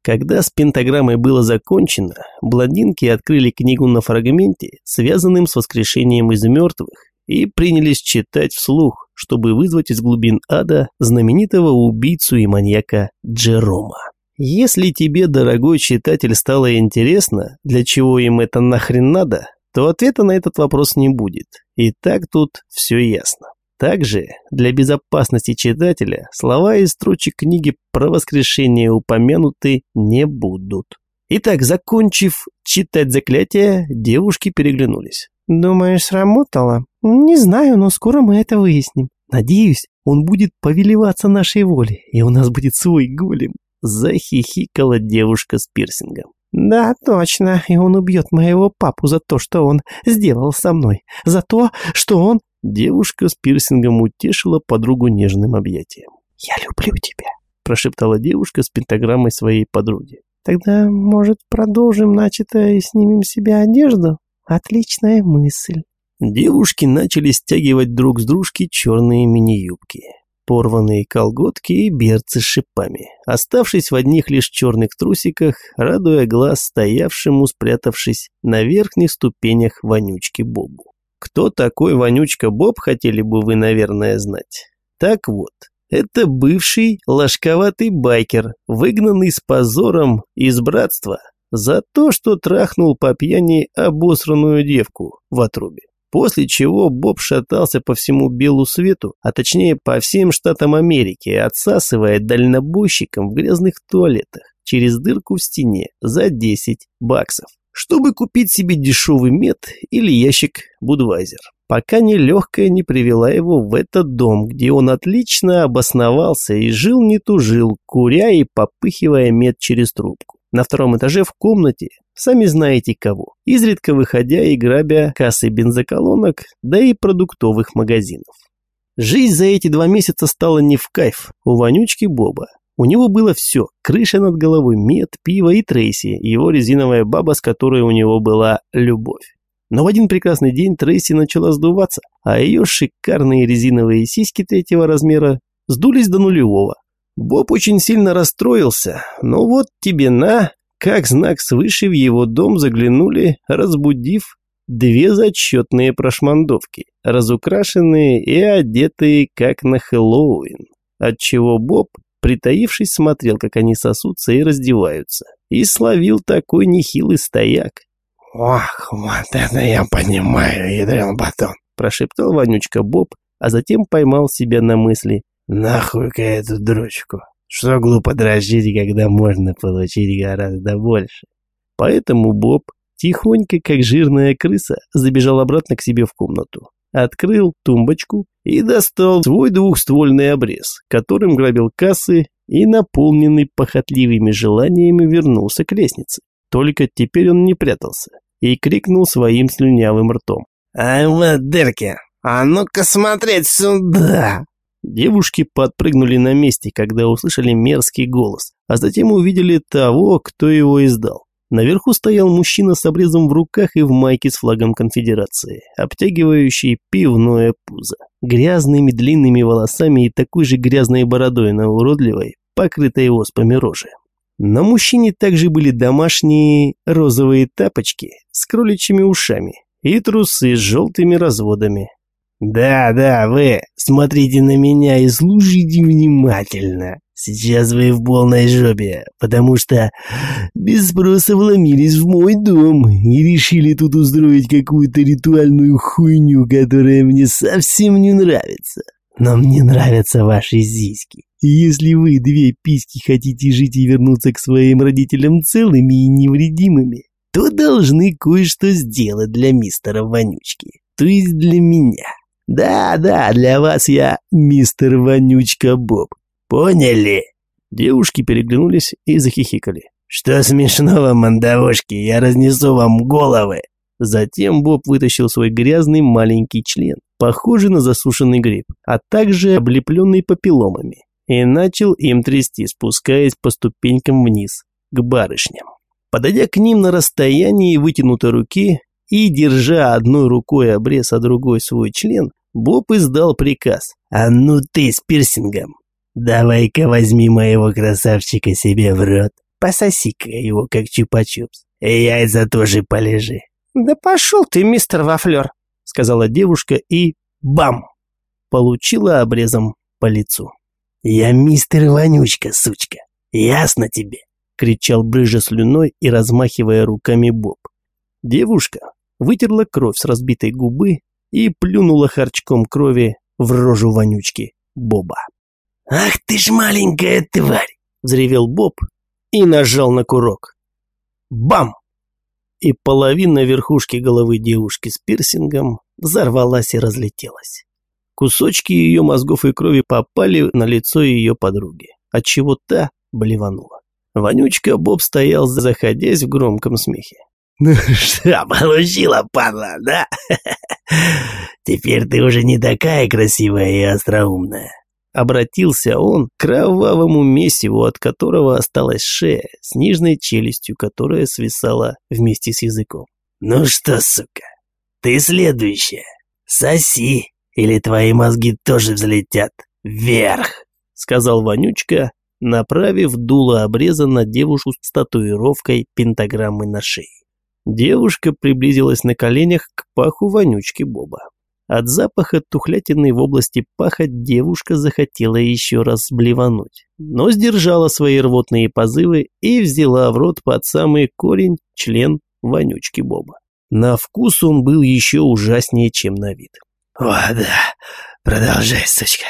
Когда с пентаграммой было закончено, блондинки открыли книгу на фрагменте, связанным с воскрешением из мертвых, и принялись читать вслух, чтобы вызвать из глубин ада знаменитого убийцу и маньяка Джерома. Если тебе, дорогой читатель, стало интересно, для чего им это нахрен надо, то ответа на этот вопрос не будет. И так тут все ясно. Также для безопасности читателя слова из строчек книги про воскрешение упомянуты не будут. Итак, закончив читать заклятие, девушки переглянулись. «Думаешь, сработало?» «Не знаю, но скоро мы это выясним. Надеюсь, он будет повелеваться нашей воле, и у нас будет свой голем», захихикала девушка с пирсингом. «Да, точно, и он убьет моего папу за то, что он сделал со мной. За то, что он...» Девушка с пирсингом утешила подругу нежным объятием. «Я люблю тебя», – прошептала девушка с пентаграммой своей подруги. «Тогда, может, продолжим начатое и снимем себе одежду? Отличная мысль». Девушки начали стягивать друг с дружки черные мини-юбки, порванные колготки и берцы с шипами, оставшись в одних лишь черных трусиках, радуя глаз стоявшему, спрятавшись на верхних ступенях вонючки Бобу. Кто такой вонючка Боб, хотели бы вы, наверное, знать. Так вот, это бывший ложковатый байкер, выгнанный с позором из братства за то, что трахнул по пьяни обосранную девку в отрубе. После чего Боб шатался по всему белу свету, а точнее по всем штатам Америки, отсасывая дальнобойщикам в грязных туалетах через дырку в стене за 10 баксов чтобы купить себе дешевый мед или ящик Будвайзер, пока нелегкая не привела его в этот дом, где он отлично обосновался и жил не тужил, куря и попыхивая мед через трубку. На втором этаже в комнате, сами знаете кого, изредка выходя и грабя кассы бензоколонок, да и продуктовых магазинов. Жизнь за эти два месяца стала не в кайф у вонючки Боба. У него было все – крыша над головой, мед, пиво и Трейси, его резиновая баба, с которой у него была любовь. Но в один прекрасный день Трейси начала сдуваться, а ее шикарные резиновые сиськи третьего размера сдулись до нулевого. Боб очень сильно расстроился, но вот тебе на, как знак свыше в его дом заглянули, разбудив две зачетные прошмандовки, разукрашенные и одетые как на Хэллоуин, отчего Боб притаившись, смотрел, как они сосутся и раздеваются. И словил такой нехилый стояк. «Ох, вот это я понимаю, ядрен батон!» прошептал вонючка Боб, а затем поймал себя на мысли. «Нахуй-ка эту дрочку! Что глупо дрожить, когда можно получить гораздо больше?» Поэтому Боб, тихонько, как жирная крыса, забежал обратно к себе в комнату. Открыл тумбочку и достал свой двухствольный обрез, которым грабил кассы и, наполненный похотливыми желаниями, вернулся к лестнице. Только теперь он не прятался и крикнул своим слюнявым ртом. «Ай, вот дырки! А ну-ка смотреть сюда!» Девушки подпрыгнули на месте, когда услышали мерзкий голос, а затем увидели того, кто его издал. Наверху стоял мужчина с обрезом в руках и в майке с флагом конфедерации, обтягивающий пивное пузо, грязными длинными волосами и такой же грязной бородой на уродливой, покрытой оспами рожи. На мужчине также были домашние розовые тапочки с кроличьими ушами и трусы с желтыми разводами. «Да, да, вы, смотрите на меня и слушайте внимательно. Сейчас вы в полной жопе, потому что без спроса вломились в мой дом и решили тут устроить какую-то ритуальную хуйню, которая мне совсем не нравится. Но мне нравятся ваши зиськи. Если вы, две письки, хотите жить и вернуться к своим родителям целыми и невредимыми, то должны кое-что сделать для мистера Вонючки, то есть для меня. Да-да, для вас я мистер Вонючка Боб. Поняли? Девушки переглянулись и захихикали. Что смешного, мандавошки, я разнесу вам головы. Затем Боб вытащил свой грязный маленький член, похожий на засушенный гриб, а также облепленный папилломами, и начал им трясти, спускаясь по ступенькам вниз, к барышням. Подойдя к ним на расстоянии вытянутой руки и держа одной рукой обрез, а другой свой член, Боб издал приказ. «А ну ты с пирсингом! Давай-ка возьми моего красавчика себе в рот, пососи-ка его, как чупа-чупс, и яйца тоже полежи». «Да пошел ты, мистер Вафлер», — сказала девушка и бам! Получила обрезом по лицу. «Я мистер Вонючка, сучка, ясно тебе?» — кричал брыжа слюной и размахивая руками Боб. Девушка вытерла кровь с разбитой губы и плюнула харчком крови в рожу вонючки Боба. «Ах ты ж маленькая тварь!» – взревел Боб и нажал на курок. Бам! И половина верхушки головы девушки с пирсингом взорвалась и разлетелась. Кусочки ее мозгов и крови попали на лицо ее подруги, отчего та блеванула. Вонючка Боб стоял, заходясь в громком смехе. «Ну что, получила, падла, да? (laughs) Теперь ты уже не такая красивая и остроумная». Обратился он к кровавому месиву, от которого осталась шея с нижней челюстью, которая свисала вместе с языком. «Ну что, сука, ты следующая. Соси, или твои мозги тоже взлетят вверх», сказал Вонючка, направив дуло обреза на девушку с татуировкой пентаграммы на шее. Девушка приблизилась на коленях к паху вонючки Боба. От запаха тухлятины в области паха девушка захотела еще раз блевануть, но сдержала свои рвотные позывы и взяла в рот под самый корень член вонючки Боба. На вкус он был еще ужаснее, чем на вид. «О, да, продолжай, сучка!»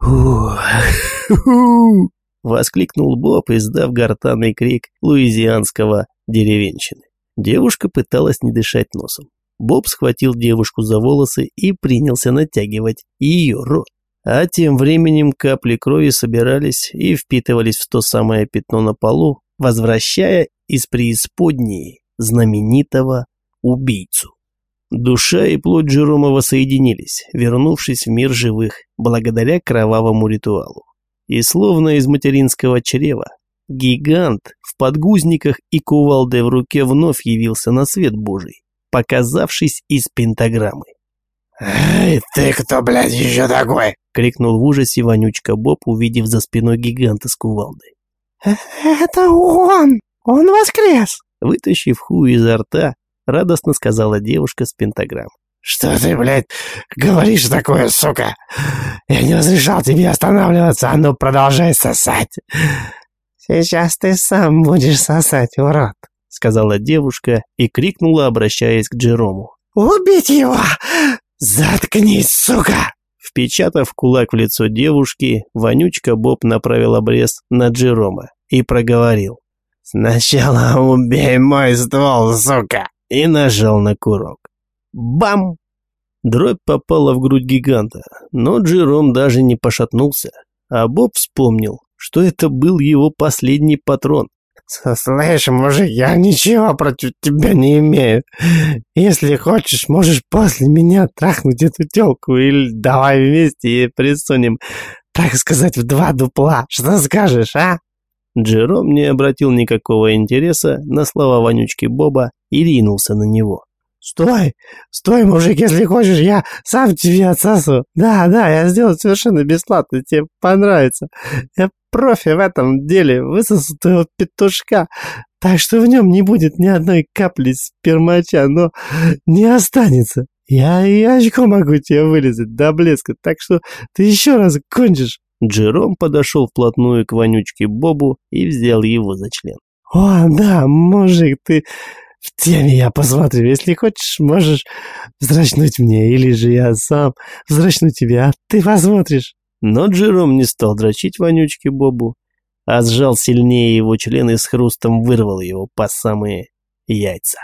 (laughs) Воскликнул Боб, издав гортанный крик луизианского деревенщины. Девушка пыталась не дышать носом. Боб схватил девушку за волосы и принялся натягивать ее рот. А тем временем капли крови собирались и впитывались в то самое пятно на полу, возвращая из преисподней знаменитого убийцу. Душа и плоть Джеромова соединились, вернувшись в мир живых, благодаря кровавому ритуалу. И словно из материнского чрева Гигант в подгузниках и кувалдой в руке вновь явился на свет Божий, показавшись из пентаграммы. «Эй, ты кто, блядь, еще такой?» — крикнул в ужасе вонючка Боб, увидев за спиной гиганта с кувалдой. «Это он! Он воскрес!» Вытащив ху изо рта, радостно сказала девушка с пентаграммой. «Что ты, блядь, говоришь такое, сука? Я не разрешал тебе останавливаться, а ну продолжай сосать!» «Сейчас ты сам будешь сосать, урод», — сказала девушка и крикнула, обращаясь к Джерому. «Убить его! Заткнись, сука!» Впечатав кулак в лицо девушки, вонючка Боб направил обрез на Джерома и проговорил. Сначала убей мой ствол, сука!» И нажал на курок. Бам! Дробь попала в грудь гиганта, но Джером даже не пошатнулся, а Боб вспомнил, что это был его последний патрон. «Слышь, мужик, я ничего против тебя не имею. Если хочешь, можешь после меня трахнуть эту телку или давай вместе и присунем, так сказать, в два дупла. Что скажешь, а?» Джером не обратил никакого интереса на слова вонючки Боба и ринулся на него. «Стой! Стой, мужик, если хочешь, я сам тебе отсосу. Да, да, я сделаю совершенно бесплатно, тебе понравится. Я профи в этом деле, высосу твоего петушка, так что в нем не будет ни одной капли спермача, но не останется. Я и очко могу тебе вылезать до блеска, так что ты еще раз кончишь». Джером подошел вплотную к вонючке Бобу и взял его за член. «О, да, мужик, ты в теме я посмотрю. Если хочешь, можешь взрачнуть мне, или же я сам взрачну тебе, а ты посмотришь». Но Джером не стал дрочить вонючке Бобу, а сжал сильнее его член и с хрустом вырвал его по самые яйца.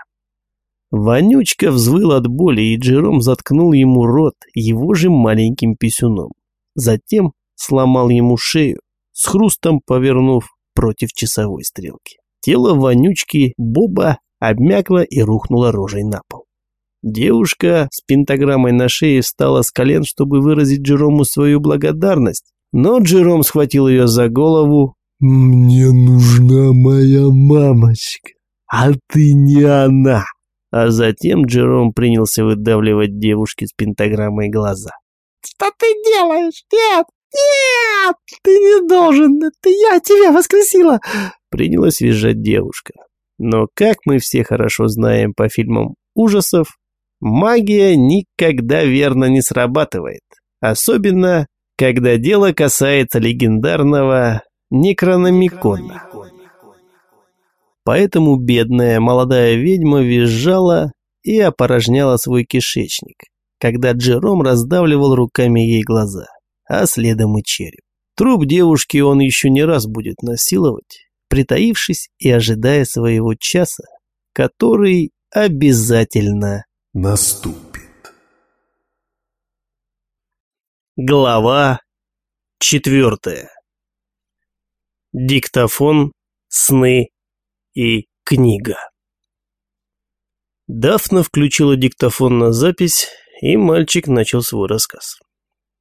Вонючка взвыл от боли, и Джером заткнул ему рот его же маленьким писюном. Затем сломал ему шею, с хрустом повернув против часовой стрелки. Тело вонючки Боба обмякла и рухнула рожей на пол. Девушка с пентаграммой на шее встала с колен, чтобы выразить Джерому свою благодарность, но Джером схватил ее за голову. «Мне нужна моя мамочка, а ты не она!» А затем Джером принялся выдавливать девушке с пентаграммой глаза. «Что ты делаешь? Нет! Нет! Ты не должен! Это я тебя воскресила!» Принялась визжать девушка. Но, как мы все хорошо знаем по фильмам ужасов, магия никогда верно не срабатывает. Особенно, когда дело касается легендарного Некрономикона. Поэтому бедная молодая ведьма визжала и опорожняла свой кишечник, когда Джером раздавливал руками ей глаза, а следом и череп. Труп девушки он еще не раз будет насиловать, притаившись и ожидая своего часа, который обязательно наступит. Глава четвертая. Диктофон, сны и книга. Дафна включила диктофон на запись, и мальчик начал свой рассказ.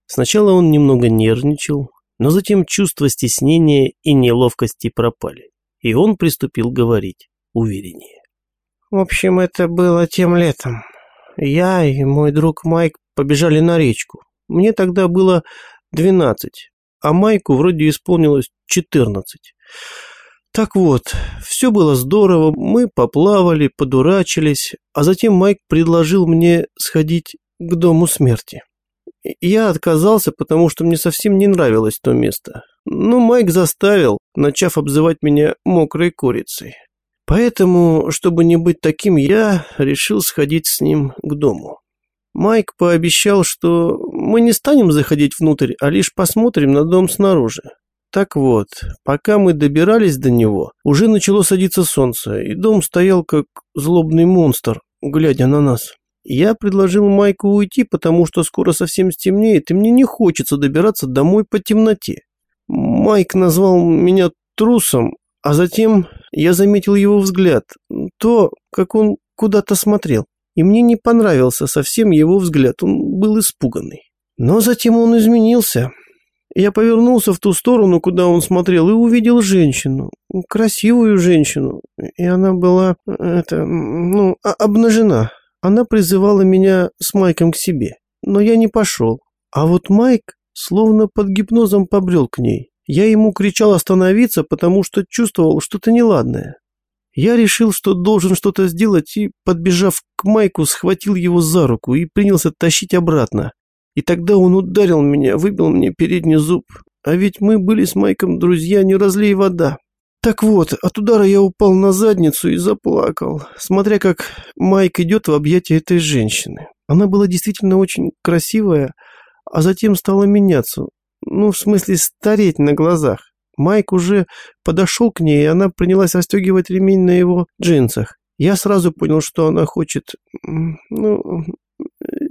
Сначала он немного нервничал, но затем чувство стеснения и неловкости пропали, и он приступил говорить увереннее. В общем, это было тем летом. Я и мой друг Майк побежали на речку. Мне тогда было двенадцать, а Майку вроде исполнилось четырнадцать. Так вот, все было здорово, мы поплавали, подурачились, а затем Майк предложил мне сходить к дому смерти. Я отказался, потому что мне совсем не нравилось то место. Но Майк заставил, начав обзывать меня мокрой курицей. Поэтому, чтобы не быть таким, я решил сходить с ним к дому. Майк пообещал, что мы не станем заходить внутрь, а лишь посмотрим на дом снаружи. Так вот, пока мы добирались до него, уже начало садиться солнце, и дом стоял как злобный монстр, глядя на нас. Я предложил Майку уйти, потому что скоро совсем стемнеет, и мне не хочется добираться домой по темноте. Майк назвал меня трусом, а затем я заметил его взгляд, то, как он куда-то смотрел. И мне не понравился совсем его взгляд, он был испуганный. Но затем он изменился. Я повернулся в ту сторону, куда он смотрел, и увидел женщину. Красивую женщину. И она была, это, ну, обнажена. Она призывала меня с Майком к себе, но я не пошел. А вот Майк словно под гипнозом побрел к ней. Я ему кричал остановиться, потому что чувствовал что-то неладное. Я решил, что должен что-то сделать, и, подбежав к Майку, схватил его за руку и принялся тащить обратно. И тогда он ударил меня, выбил мне передний зуб. А ведь мы были с Майком друзья, не разлей вода. Так вот, от удара я упал на задницу и заплакал, смотря как Майк идет в объятия этой женщины. Она была действительно очень красивая, а затем стала меняться. Ну, в смысле, стареть на глазах. Майк уже подошел к ней, и она принялась расстегивать ремень на его джинсах. Я сразу понял, что она хочет, ну,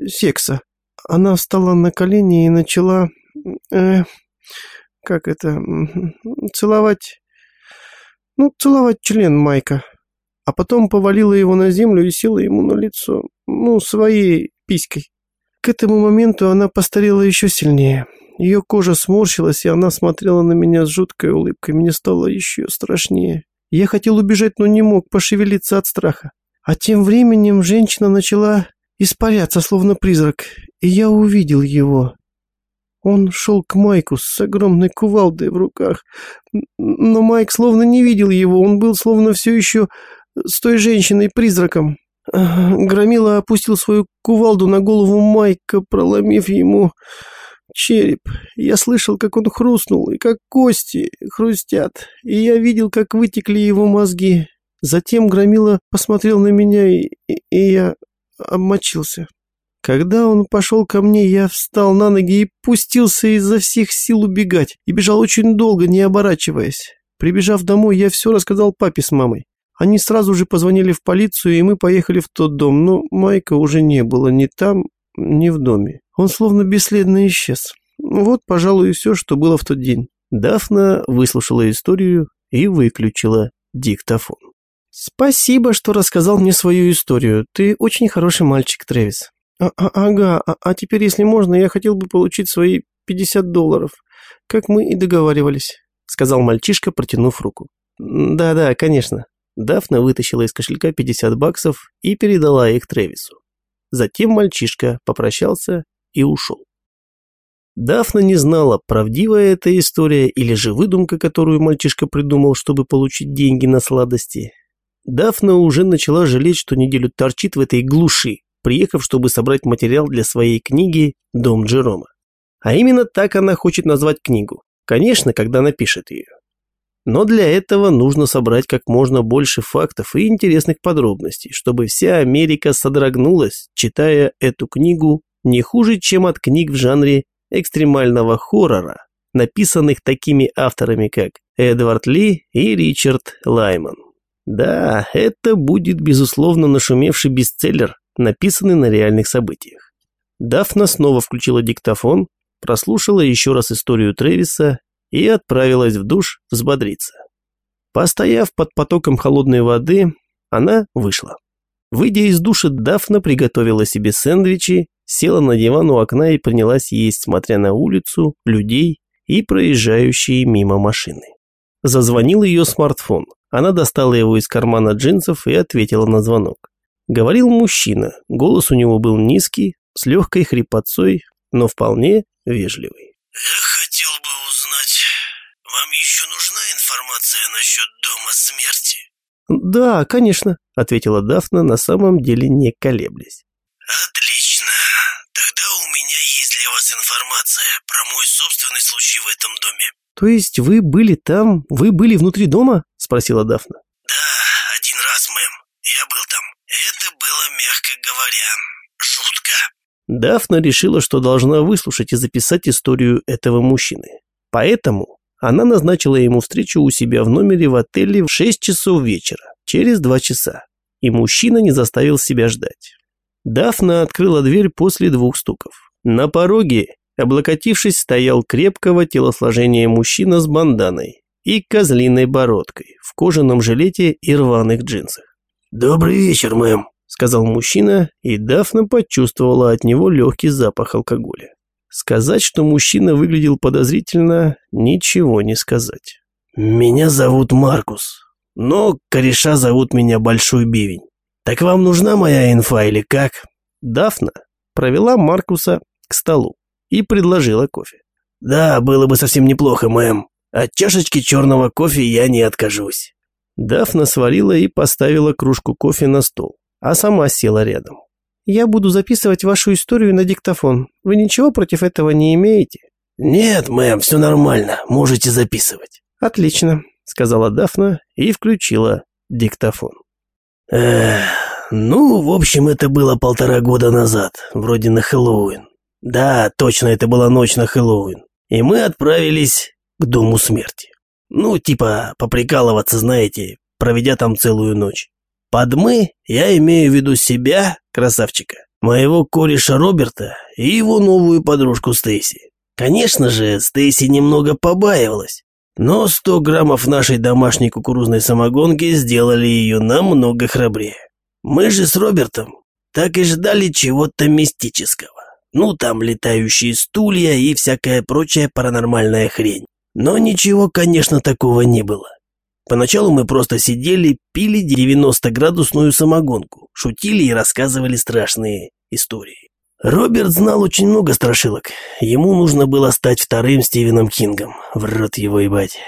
секса. Она встала на колени и начала, э, как это, целовать, ну, целовать член Майка. А потом повалила его на землю и села ему на лицо, ну, своей писькой. К этому моменту она постарела еще сильнее. Ее кожа сморщилась, и она смотрела на меня с жуткой улыбкой. Мне стало еще страшнее. Я хотел убежать, но не мог пошевелиться от страха. А тем временем женщина начала испаряться, словно призрак, и я увидел его. Он шел к Майку с огромной кувалдой в руках, но Майк словно не видел его, он был словно все еще с той женщиной-призраком. Громила опустил свою кувалду на голову Майка, проломив ему череп. Я слышал, как он хрустнул, и как кости хрустят, и я видел, как вытекли его мозги. Затем Громила посмотрел на меня, и, и, я обмочился. Когда он пошел ко мне, я встал на ноги и пустился изо всех сил убегать, и бежал очень долго, не оборачиваясь. Прибежав домой, я все рассказал папе с мамой. Они сразу же позвонили в полицию, и мы поехали в тот дом, но Майка уже не было ни там, ни в доме. Он словно бесследно исчез. Вот, пожалуй, и все, что было в тот день. Дафна выслушала историю и выключила диктофон. «Спасибо, что рассказал мне свою историю. Ты очень хороший мальчик, Трэвис». А -а «Ага, а, а теперь, если можно, я хотел бы получить свои 50 долларов, как мы и договаривались», сказал мальчишка, протянув руку. «Да-да, конечно». Дафна вытащила из кошелька 50 баксов и передала их Трэвису. Затем мальчишка попрощался и ушел. Дафна не знала, правдивая эта история или же выдумка, которую мальчишка придумал, чтобы получить деньги на сладости. Дафна уже начала жалеть, что неделю торчит в этой глуши, приехав, чтобы собрать материал для своей книги «Дом Джерома». А именно так она хочет назвать книгу. Конечно, когда напишет ее. Но для этого нужно собрать как можно больше фактов и интересных подробностей, чтобы вся Америка содрогнулась, читая эту книгу не хуже, чем от книг в жанре экстремального хоррора, написанных такими авторами, как Эдвард Ли и Ричард Лайман. Да, это будет, безусловно, нашумевший бестселлер, написанный на реальных событиях. Дафна снова включила диктофон, прослушала еще раз историю Трэвиса и отправилась в душ взбодриться. Постояв под потоком холодной воды, она вышла. Выйдя из душа, Дафна приготовила себе сэндвичи, села на диван у окна и принялась есть, смотря на улицу, людей и проезжающие мимо машины. Зазвонил ее смартфон. Она достала его из кармана джинсов и ответила на звонок. Говорил мужчина, голос у него был низкий, с легкой хрипотцой, но вполне вежливый. «Я хотел бы вам еще нужна информация насчет Дома Смерти?» «Да, конечно», — ответила Дафна, на самом деле не колеблясь. «Отлично. Тогда у меня есть для вас информация про мой собственный случай в этом доме». «То есть вы были там, вы были внутри дома?» — спросила Дафна. «Да, один раз, мэм. Я был там. Говоря, жутко». Дафна решила, что должна выслушать и записать историю этого мужчины. Поэтому она назначила ему встречу у себя в номере в отеле в 6 часов вечера, через 2 часа. И мужчина не заставил себя ждать. Дафна открыла дверь после двух стуков. На пороге, облокотившись, стоял крепкого телосложения мужчина с банданой и козлиной бородкой, в кожаном жилете и рваных джинсах. «Добрый вечер, мэм», — сказал мужчина, и Дафна почувствовала от него легкий запах алкоголя. Сказать, что мужчина выглядел подозрительно, ничего не сказать. «Меня зовут Маркус, но кореша зовут меня Большой Бивень. Так вам нужна моя инфа или как?» Дафна провела Маркуса к столу и предложила кофе. «Да, было бы совсем неплохо, мэм. От чашечки черного кофе я не откажусь». Дафна сварила и поставила кружку кофе на стол, а сама села рядом. Я буду записывать вашу историю на диктофон. Вы ничего против этого не имеете?» «Нет, мэм, все нормально. Можете записывать». «Отлично», — сказала Дафна и включила диктофон. «Эх, ну, в общем, это было полтора года назад, вроде на Хэллоуин. Да, точно, это была ночь на Хэллоуин. И мы отправились к Дому Смерти. Ну, типа, поприкалываться, знаете, проведя там целую ночь. Под «мы» я имею в виду себя, красавчика, моего кореша Роберта и его новую подружку Стейси. Конечно же, Стейси немного побаивалась, но 100 граммов нашей домашней кукурузной самогонки сделали ее намного храбрее. Мы же с Робертом так и ждали чего-то мистического. Ну, там летающие стулья и всякая прочая паранормальная хрень. Но ничего, конечно, такого не было. Поначалу мы просто сидели, пили 90-градусную самогонку, шутили и рассказывали страшные истории. Роберт знал очень много страшилок. Ему нужно было стать вторым Стивеном Кингом. В рот его ебать.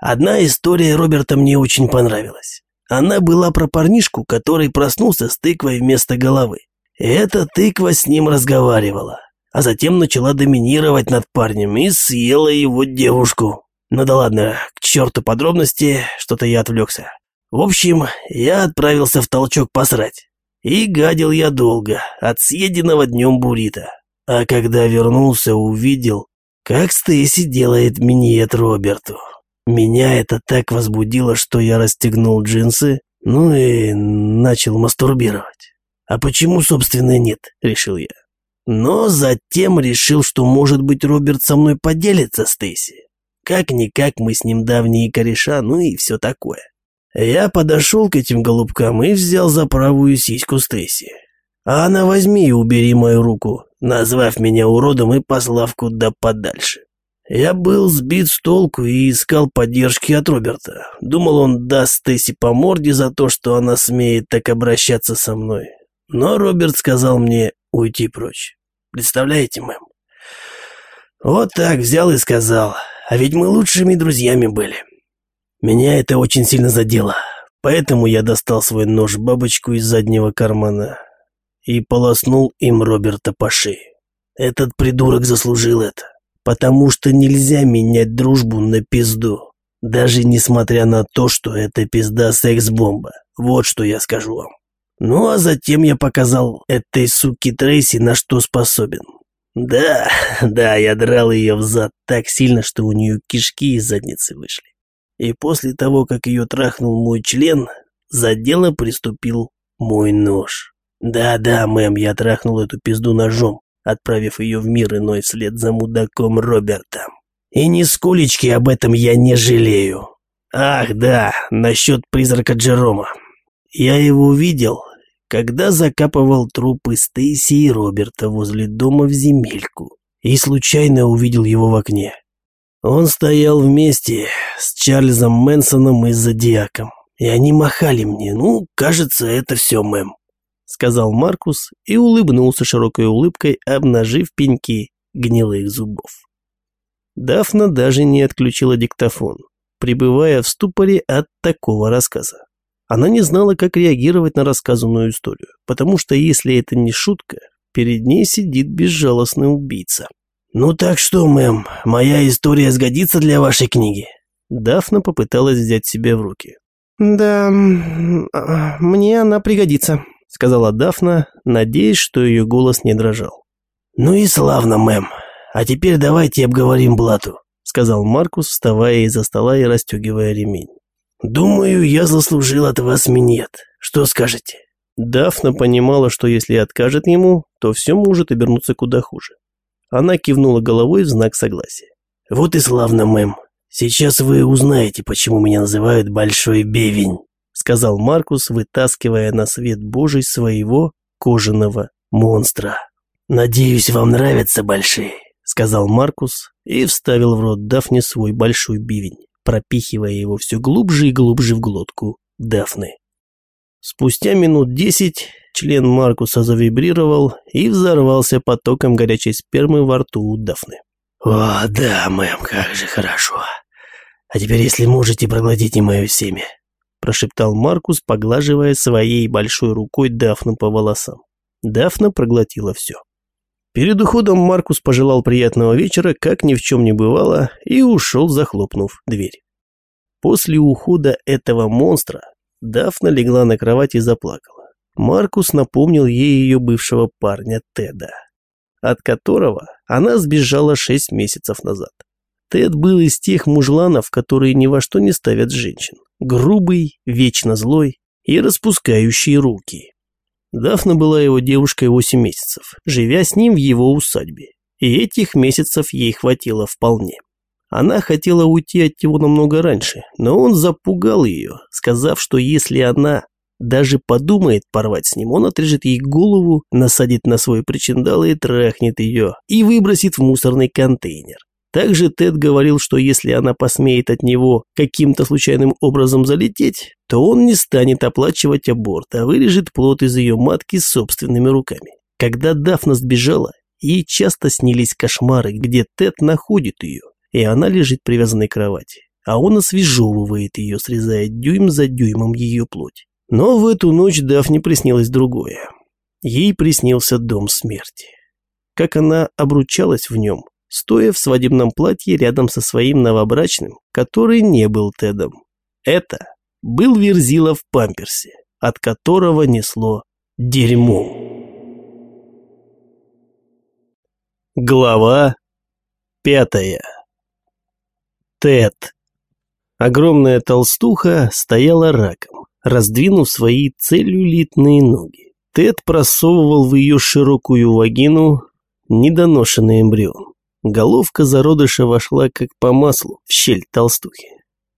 Одна история Роберта мне очень понравилась. Она была про парнишку, который проснулся с тыквой вместо головы. Эта тыква с ним разговаривала, а затем начала доминировать над парнем и съела его девушку. Ну да ладно, к черту подробности, что-то я отвлекся. В общем, я отправился в толчок посрать. И гадил я долго, от съеденного днем бурита. А когда вернулся, увидел, как Стейси делает миньет Роберту. Меня это так возбудило, что я расстегнул джинсы, ну и начал мастурбировать. А почему, собственно, нет, решил я. Но затем решил, что, может быть, Роберт со мной поделится, Стейси. Как-никак мы с ним давние кореша, ну и все такое. Я подошел к этим голубкам и взял за правую сиську Стейси. А она возьми и убери мою руку, назвав меня уродом и послав куда подальше. Я был сбит с толку и искал поддержки от Роберта. Думал, он даст Стейси по морде за то, что она смеет так обращаться со мной. Но Роберт сказал мне уйти прочь. Представляете, мэм? Вот так взял и сказал. А ведь мы лучшими друзьями были. Меня это очень сильно задело, поэтому я достал свой нож-бабочку из заднего кармана и полоснул им Роберта по шее. Этот придурок заслужил это, потому что нельзя менять дружбу на пизду, даже несмотря на то, что это пизда секс-бомба. Вот что я скажу вам. Ну а затем я показал этой суке Трейси, на что способен. Да, (laughs) да, я драл ее в зад так сильно, что у нее кишки из задницы вышли. И после того, как ее трахнул мой член, за дело приступил мой нож. Да-да, мэм, я трахнул эту пизду ножом, отправив ее в мир иной вслед за мудаком Робертом. И нисколечки об этом я не жалею. Ах, да, насчет призрака Джерома. Я его видел, когда закапывал трупы Стейси и Роберта возле дома в земельку, и случайно увидел его в окне. Он стоял вместе с Чарльзом Мэнсоном и Зодиаком, и они махали мне. Ну, кажется, это все, мэм», — сказал Маркус и улыбнулся широкой улыбкой, обнажив пеньки гнилых зубов. Дафна даже не отключила диктофон, пребывая в ступоре от такого рассказа. Она не знала, как реагировать на рассказанную историю, потому что если это не шутка, перед ней сидит безжалостный убийца. «Ну так что, мэм, моя история сгодится для вашей книги?» Дафна попыталась взять себя в руки. «Да, мне она пригодится», — сказала Дафна, надеясь, что ее голос не дрожал. «Ну и славно, мэм. А теперь давайте обговорим Блату», — сказал Маркус, вставая из-за стола и расстегивая ремень. «Думаю, я заслужил от вас минет. Что скажете?» Дафна понимала, что если откажет ему, то все может обернуться куда хуже. Она кивнула головой в знак согласия. «Вот и славно, мэм. Сейчас вы узнаете, почему меня называют Большой Бевень», сказал Маркус, вытаскивая на свет Божий своего кожаного монстра. «Надеюсь, вам нравятся большие», сказал Маркус и вставил в рот Дафне свой большой бивень, пропихивая его все глубже и глубже в глотку Дафны. Спустя минут десять член Маркуса завибрировал и взорвался потоком горячей спермы во рту у Дафны. «О, да, мэм, как же хорошо. А теперь, если можете, проглотите мое семя», прошептал Маркус, поглаживая своей большой рукой Дафну по волосам. Дафна проглотила все. Перед уходом Маркус пожелал приятного вечера, как ни в чем не бывало, и ушел, захлопнув дверь. После ухода этого монстра Дафна легла на кровать и заплакала. Маркус напомнил ей ее бывшего парня Теда, от которого она сбежала шесть месяцев назад. Тед был из тех мужланов, которые ни во что не ставят женщин. Грубый, вечно злой и распускающий руки. Дафна была его девушкой 8 месяцев, живя с ним в его усадьбе. И этих месяцев ей хватило вполне. Она хотела уйти от него намного раньше, но он запугал ее, сказав, что если она даже подумает порвать с ним, он отрежет ей голову, насадит на свой причиндал и трахнет ее, и выбросит в мусорный контейнер. Также Тед говорил, что если она посмеет от него каким-то случайным образом залететь, то он не станет оплачивать аборт, а вырежет плод из ее матки собственными руками. Когда Дафна сбежала, ей часто снились кошмары, где Тед находит ее, и она лежит привязанной к кровати, а он освежевывает ее, срезая дюйм за дюймом ее плоть. Но в эту ночь Дафне приснилось другое. Ей приснился дом смерти. Как она обручалась в нем, стоя в свадебном платье рядом со своим новобрачным, который не был Тедом. Это был Верзила в памперсе, от которого несло дерьмо. Глава пятая Тед. Огромная толстуха стояла раком, раздвинув свои целлюлитные ноги. Тед просовывал в ее широкую вагину недоношенный эмбрион. Головка зародыша вошла как по маслу в щель толстухи.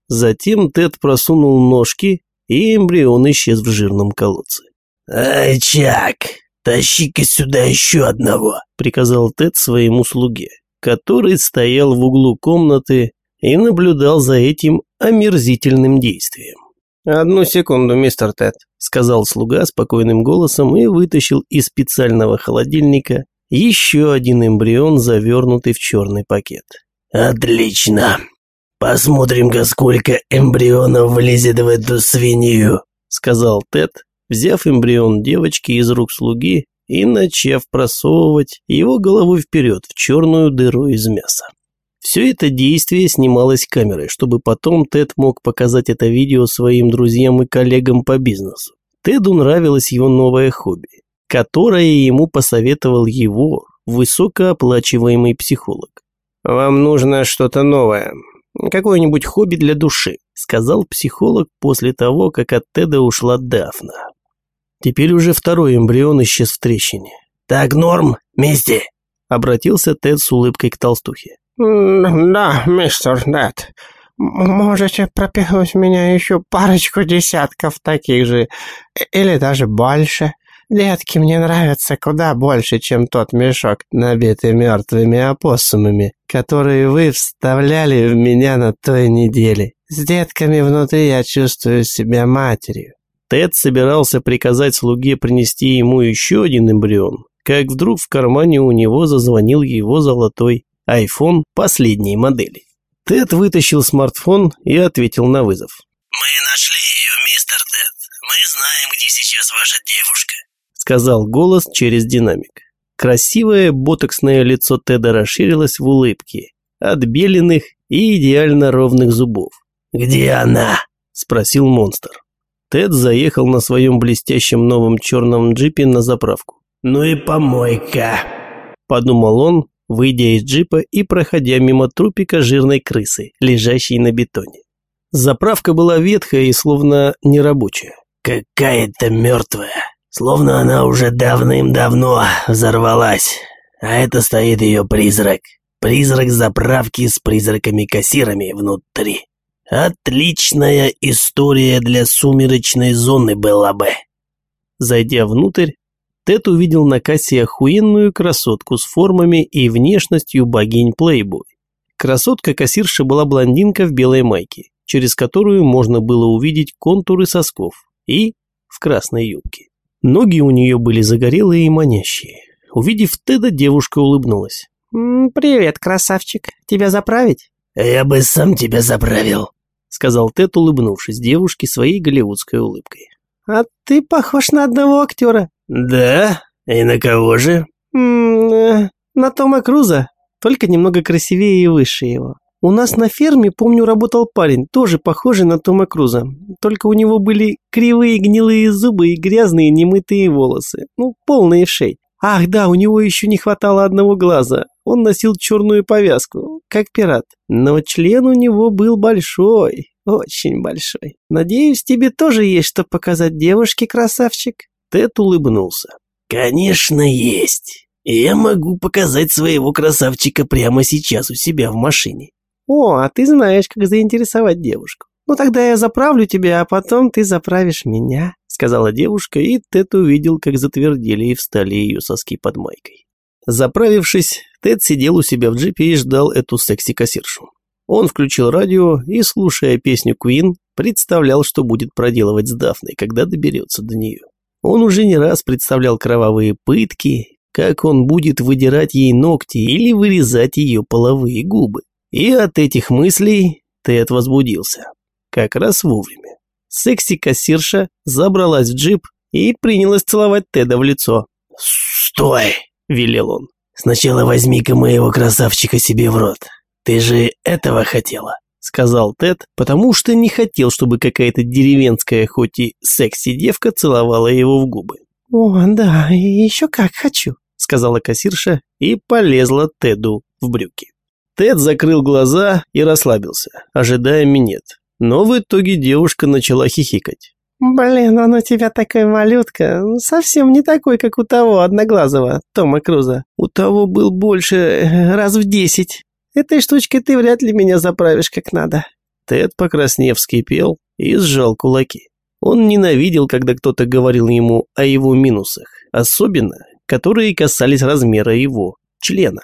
Затем Тед просунул ножки, и эмбрион исчез в жирном колодце. «Ай, Чак, тащи-ка сюда еще одного», — приказал Тед своему слуге, который стоял в углу комнаты и наблюдал за этим омерзительным действием. «Одну секунду, мистер Тед», — сказал слуга спокойным голосом и вытащил из специального холодильника еще один эмбрион, завернутый в черный пакет. «Отлично. Посмотрим-ка, сколько эмбрионов влезет в эту свинью», сказал Тед, взяв эмбрион девочки из рук слуги и начав просовывать его головой вперед в черную дыру из мяса. Все это действие снималось камерой, чтобы потом Тед мог показать это видео своим друзьям и коллегам по бизнесу. Теду нравилось его новое хобби которое ему посоветовал его высокооплачиваемый психолог. «Вам нужно что-то новое, какое-нибудь хобби для души», сказал психолог после того, как от Теда ушла Дафна. Теперь уже второй эмбрион исчез в трещине. «Так, норм, вместе?» обратился Тед с улыбкой к толстухе. «Да, мистер Нед, можете пропихнуть меня еще парочку десятков таких же, или даже больше?» Детки мне нравятся куда больше, чем тот мешок, набитый мертвыми опоссумами, который вы вставляли в меня на той неделе. С детками внутри я чувствую себя матерью». Тед собирался приказать слуге принести ему еще один эмбрион, как вдруг в кармане у него зазвонил его золотой iPhone последней модели. Тед вытащил смартфон и ответил на вызов. «Мы нашли ее, мистер Тед. Мы знаем, где сейчас ваша девушка сказал голос через динамик. Красивое ботоксное лицо Теда расширилось в улыбке от беленых и идеально ровных зубов. «Где она?» – спросил монстр. Тед заехал на своем блестящем новом черном джипе на заправку. «Ну и помойка», – подумал он, выйдя из джипа и проходя мимо трупика жирной крысы, лежащей на бетоне. Заправка была ветхая и словно нерабочая. «Какая-то мертвая», Словно она уже давным-давно взорвалась. А это стоит ее призрак. Призрак заправки с призраками-кассирами внутри. Отличная история для сумеречной зоны была бы. Зайдя внутрь, Тед увидел на кассе охуенную красотку с формами и внешностью богинь Плейбой. Красотка-кассирша была блондинка в белой майке, через которую можно было увидеть контуры сосков, и в красной юбке. Ноги у нее были загорелые и манящие. Увидев Теда, девушка улыбнулась. «Привет, красавчик. Тебя заправить?» «Я бы сам тебя заправил», — сказал Тед, улыбнувшись девушке своей голливудской улыбкой. «А ты похож на одного актера». «Да? И на кого же?» -э, «На Тома Круза, только немного красивее и выше его. У нас на ферме, помню, работал парень, тоже похожий на Тома Круза. Только у него были кривые гнилые зубы и грязные немытые волосы. Ну, полные шей. Ах, да, у него еще не хватало одного глаза. Он носил черную повязку, как пират. Но член у него был большой, очень большой. Надеюсь, тебе тоже есть что показать девушке, красавчик?» Тед улыбнулся. «Конечно, есть. Я могу показать своего красавчика прямо сейчас у себя в машине». «О, а ты знаешь, как заинтересовать девушку. Ну тогда я заправлю тебя, а потом ты заправишь меня», сказала девушка, и Тед увидел, как затвердели и встали ее соски под майкой. Заправившись, Тед сидел у себя в джипе и ждал эту секси-кассиршу. Он включил радио и, слушая песню Queen, представлял, что будет проделывать с Дафной, когда доберется до нее. Он уже не раз представлял кровавые пытки, как он будет выдирать ей ногти или вырезать ее половые губы. И от этих мыслей Тед возбудился. Как раз вовремя. Секси-кассирша забралась в джип и принялась целовать Теда в лицо. «Стой!» – велел он. «Сначала возьми-ка моего красавчика себе в рот. Ты же этого хотела?» – сказал Тед, потому что не хотел, чтобы какая-то деревенская, хоть и секси-девка, целовала его в губы. «О, да, еще как хочу», – сказала кассирша и полезла Теду в брюки. Тед закрыл глаза и расслабился, ожидая минет. Но в итоге девушка начала хихикать. «Блин, он у тебя такой малютка, совсем не такой, как у того одноглазого, Тома Круза. У того был больше э, раз в десять. Этой штучкой ты вряд ли меня заправишь как надо». Тед, покраснев, вскипел и сжал кулаки. Он ненавидел, когда кто-то говорил ему о его минусах, особенно, которые касались размера его члена.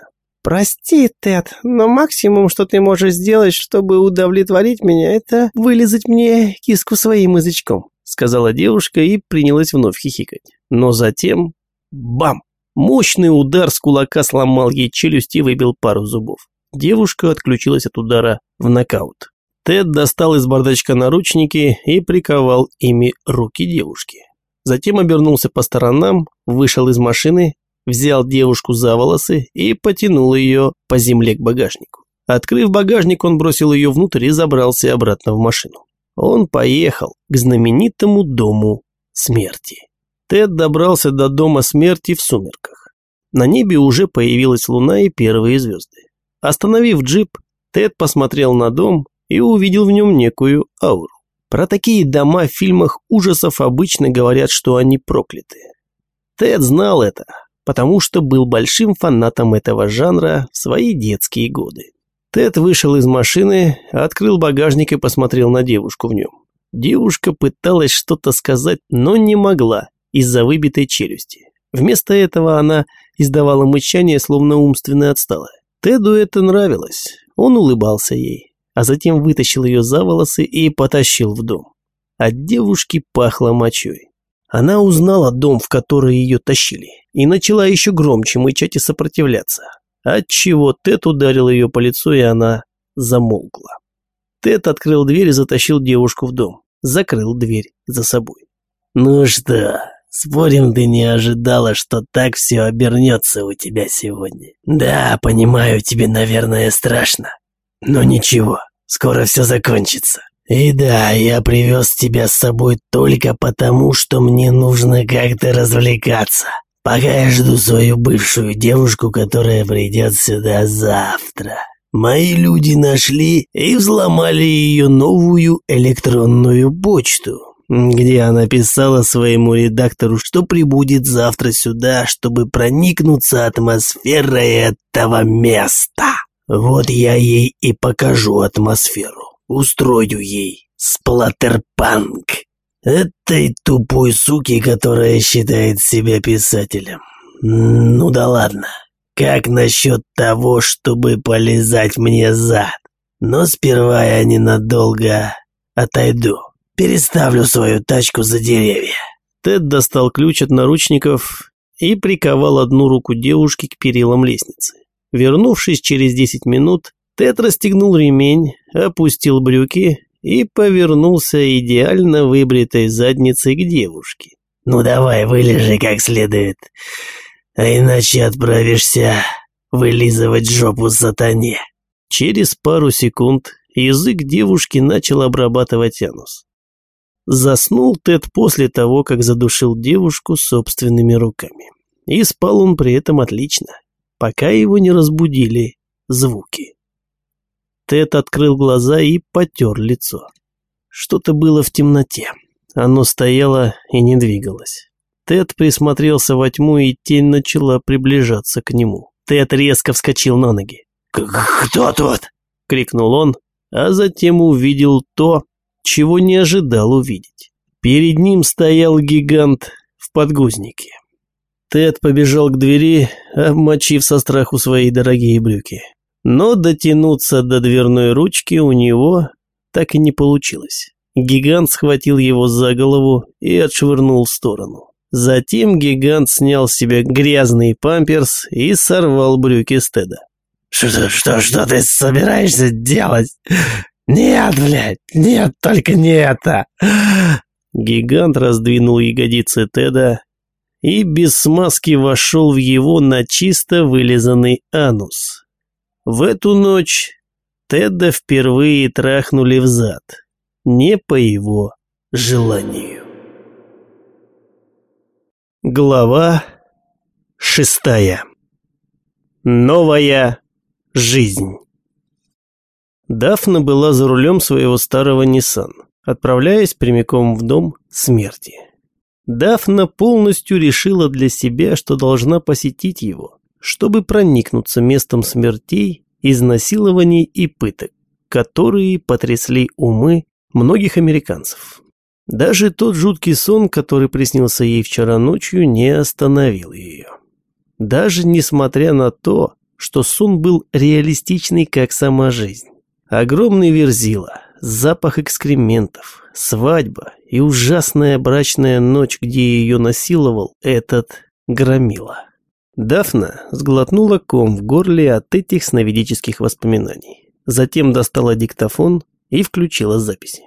«Прости, Тед, но максимум, что ты можешь сделать, чтобы удовлетворить меня, это вылезать мне киску своим язычком», сказала девушка и принялась вновь хихикать. Но затем... Бам! Мощный удар с кулака сломал ей челюсть и выбил пару зубов. Девушка отключилась от удара в нокаут. Тед достал из бардачка наручники и приковал ими руки девушки. Затем обернулся по сторонам, вышел из машины взял девушку за волосы и потянул ее по земле к багажнику. Открыв багажник, он бросил ее внутрь и забрался обратно в машину. Он поехал к знаменитому дому смерти. Тед добрался до дома смерти в сумерках. На небе уже появилась луна и первые звезды. Остановив джип, Тед посмотрел на дом и увидел в нем некую ауру. Про такие дома в фильмах ужасов обычно говорят, что они проклятые. Тед знал это, потому что был большим фанатом этого жанра в свои детские годы. Тед вышел из машины, открыл багажник и посмотрел на девушку в нем. Девушка пыталась что-то сказать, но не могла из-за выбитой челюсти. Вместо этого она издавала мычание, словно умственно отсталая. Теду это нравилось. Он улыбался ей, а затем вытащил ее за волосы и потащил в дом. От девушки пахло мочой. Она узнала дом, в который ее тащили, и начала еще громче мычать и сопротивляться, отчего Тед ударил ее по лицу, и она замолкла. Тед открыл дверь и затащил девушку в дом, закрыл дверь за собой. «Ну что, спорим, ты не ожидала, что так все обернется у тебя сегодня? Да, понимаю, тебе, наверное, страшно, но ничего, скоро все закончится. И да, я привез тебя с собой только потому, что мне нужно как-то развлекаться. Пока я жду свою бывшую девушку, которая придет сюда завтра. Мои люди нашли и взломали ее новую электронную почту, где она писала своему редактору, что прибудет завтра сюда, чтобы проникнуться атмосферой этого места. Вот я ей и покажу атмосферу устрою ей сплаттерпанк. Этой тупой суки, которая считает себя писателем. Ну да ладно. Как насчет того, чтобы полезать мне зад? Но сперва я ненадолго отойду. Переставлю свою тачку за деревья. Тед достал ключ от наручников и приковал одну руку девушки к перилам лестницы. Вернувшись через 10 минут, Тед расстегнул ремень, опустил брюки и повернулся идеально выбритой задницей к девушке. «Ну давай, вылежи как следует, а иначе отправишься вылизывать жопу сатане». Через пару секунд язык девушки начал обрабатывать анус. Заснул Тед после того, как задушил девушку собственными руками. И спал он при этом отлично, пока его не разбудили звуки. Тед открыл глаза и потер лицо. Что-то было в темноте. Оно стояло и не двигалось. Тед присмотрелся во тьму, и тень начала приближаться к нему. Тед резко вскочил на ноги. «Кто тут?» — крикнул он, а затем увидел то, чего не ожидал увидеть. Перед ним стоял гигант в подгузнике. Тед побежал к двери, обмочив со страху свои дорогие брюки. Но дотянуться до дверной ручки у него так и не получилось. Гигант схватил его за голову и отшвырнул в сторону. Затем гигант снял с себя грязный памперс и сорвал брюки с Теда. «Что, что, что ты собираешься делать? Нет, блядь, нет, только не это!» Гигант раздвинул ягодицы Теда и без смазки вошел в его на чисто вылизанный анус. В эту ночь Теда впервые трахнули в зад, не по его желанию. Глава шестая. Новая жизнь. Дафна была за рулем своего старого Nissan, отправляясь прямиком в дом смерти. Дафна полностью решила для себя, что должна посетить его, чтобы проникнуться местом смертей, изнасилований и пыток, которые потрясли умы многих американцев. Даже тот жуткий сон, который приснился ей вчера ночью, не остановил ее. Даже несмотря на то, что сон был реалистичный, как сама жизнь. Огромный верзила, запах экскрементов, свадьба и ужасная брачная ночь, где ее насиловал этот громила. Дафна сглотнула ком в горле от этих сновидических воспоминаний. Затем достала диктофон и включила записи.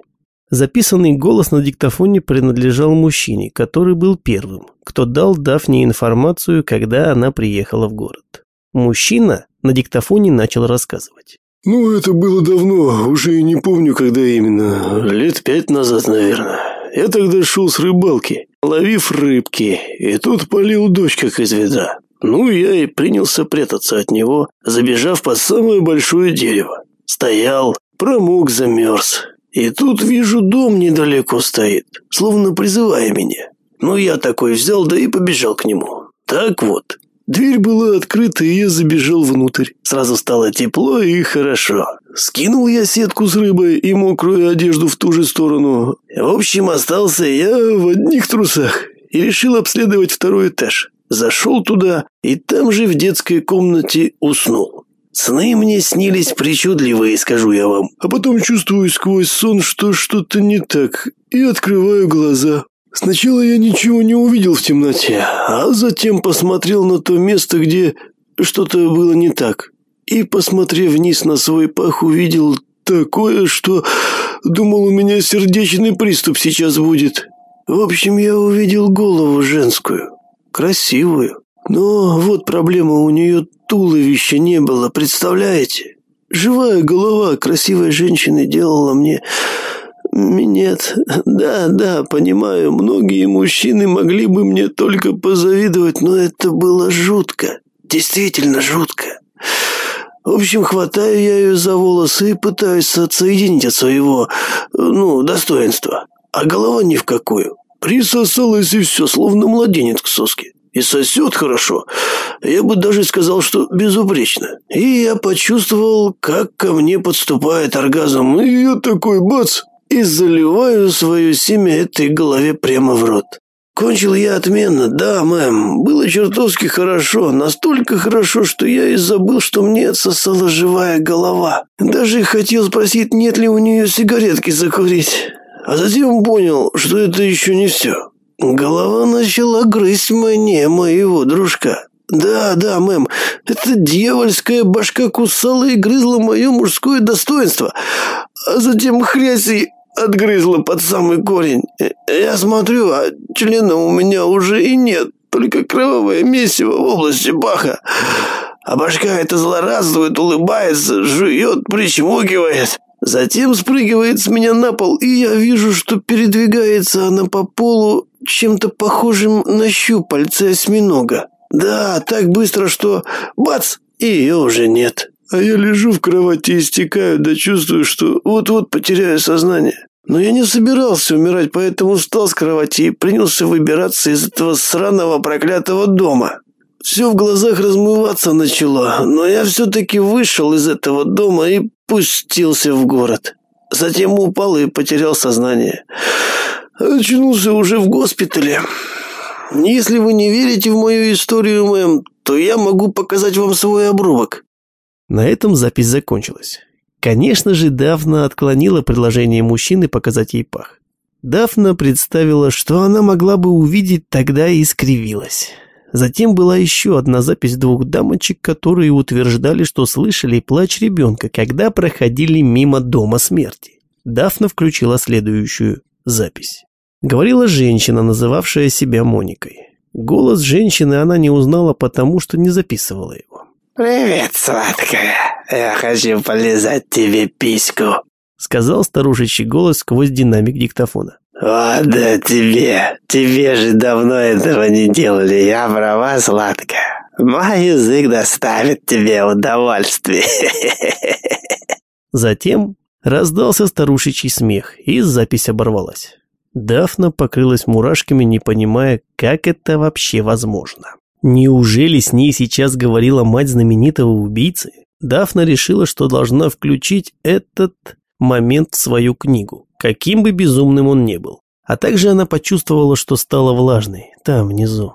Записанный голос на диктофоне принадлежал мужчине, который был первым, кто дал Дафне информацию, когда она приехала в город. Мужчина на диктофоне начал рассказывать. «Ну, это было давно, уже и не помню, когда именно. Лет пять назад, наверное. Я тогда шел с рыбалки, ловив рыбки, и тут полил дождь, как из ведра. Ну, я и принялся прятаться от него, забежав под самое большое дерево. Стоял, промок, замерз. И тут вижу, дом недалеко стоит, словно призывая меня. Ну, я такой взял, да и побежал к нему. Так вот, дверь была открыта, и я забежал внутрь. Сразу стало тепло и хорошо. Скинул я сетку с рыбой и мокрую одежду в ту же сторону. В общем, остался я в одних трусах и решил обследовать второй этаж. Зашел туда и там же в детской комнате уснул. Сны мне снились причудливые, скажу я вам. А потом чувствую сквозь сон, что что-то не так, и открываю глаза. Сначала я ничего не увидел в темноте, а затем посмотрел на то место, где что-то было не так. И, посмотрев вниз на свой пах, увидел такое, что думал, у меня сердечный приступ сейчас будет. В общем, я увидел голову женскую, красивую. Но вот проблема, у нее туловища не было, представляете? Живая голова красивой женщины делала мне... Минет. Да, да, понимаю, многие мужчины могли бы мне только позавидовать, но это было жутко. Действительно жутко. В общем, хватаю я ее за волосы и пытаюсь отсоединить от своего, ну, достоинства. А голова ни в какую. Присосалась и все, словно младенец к соске и сосет хорошо. Я бы даже сказал, что безупречно. И я почувствовал, как ко мне подступает оргазм, и я такой бац, и заливаю свое семя этой голове прямо в рот. Кончил я отменно, да, мэм. Было чертовски хорошо, настолько хорошо, что я и забыл, что мне отсосала живая голова. Даже хотел спросить, нет ли у нее сигаретки закурить. А затем понял, что это еще не все. Голова начала грызть мне, моего дружка. Да, да, мэм, эта дьявольская башка кусала и грызла мое мужское достоинство, а затем хрясь и отгрызла под самый корень. Я смотрю, а члена у меня уже и нет, только кровавое месиво в области баха. А башка эта злорадствует, улыбается, жует, причмокивает. Затем спрыгивает с меня на пол, и я вижу, что передвигается она по полу чем-то похожим на щупальце осьминога. Да, так быстро, что бац, и ее уже нет. А я лежу в кровати, истекаю, да чувствую, что вот-вот потеряю сознание. Но я не собирался умирать, поэтому встал с кровати и принялся выбираться из этого сраного проклятого дома. Все в глазах размываться начало, но я все-таки вышел из этого дома и пустился в город. Затем упал и потерял сознание. Очнулся уже в госпитале. Если вы не верите в мою историю, мэм, то я могу показать вам свой обрубок. На этом запись закончилась. Конечно же, Дафна отклонила предложение мужчины показать ей пах. Дафна представила, что она могла бы увидеть тогда и скривилась. Затем была еще одна запись двух дамочек, которые утверждали, что слышали плач ребенка, когда проходили мимо дома смерти. Дафна включила следующую запись. Говорила женщина, называвшая себя Моникой. Голос женщины она не узнала, потому что не записывала его. «Привет, сладкая. Я хочу полизать тебе письку», — сказал старушечий голос сквозь динамик диктофона. «О, да тебе. Тебе же давно этого не делали. Я права, сладкая. Мой язык доставит тебе удовольствие». (laughs) Затем раздался старушечий смех, и запись оборвалась. Дафна покрылась мурашками, не понимая, как это вообще возможно. Неужели с ней сейчас говорила мать знаменитого убийцы? Дафна решила, что должна включить этот момент в свою книгу, каким бы безумным он ни был. А также она почувствовала, что стала влажной, там, внизу.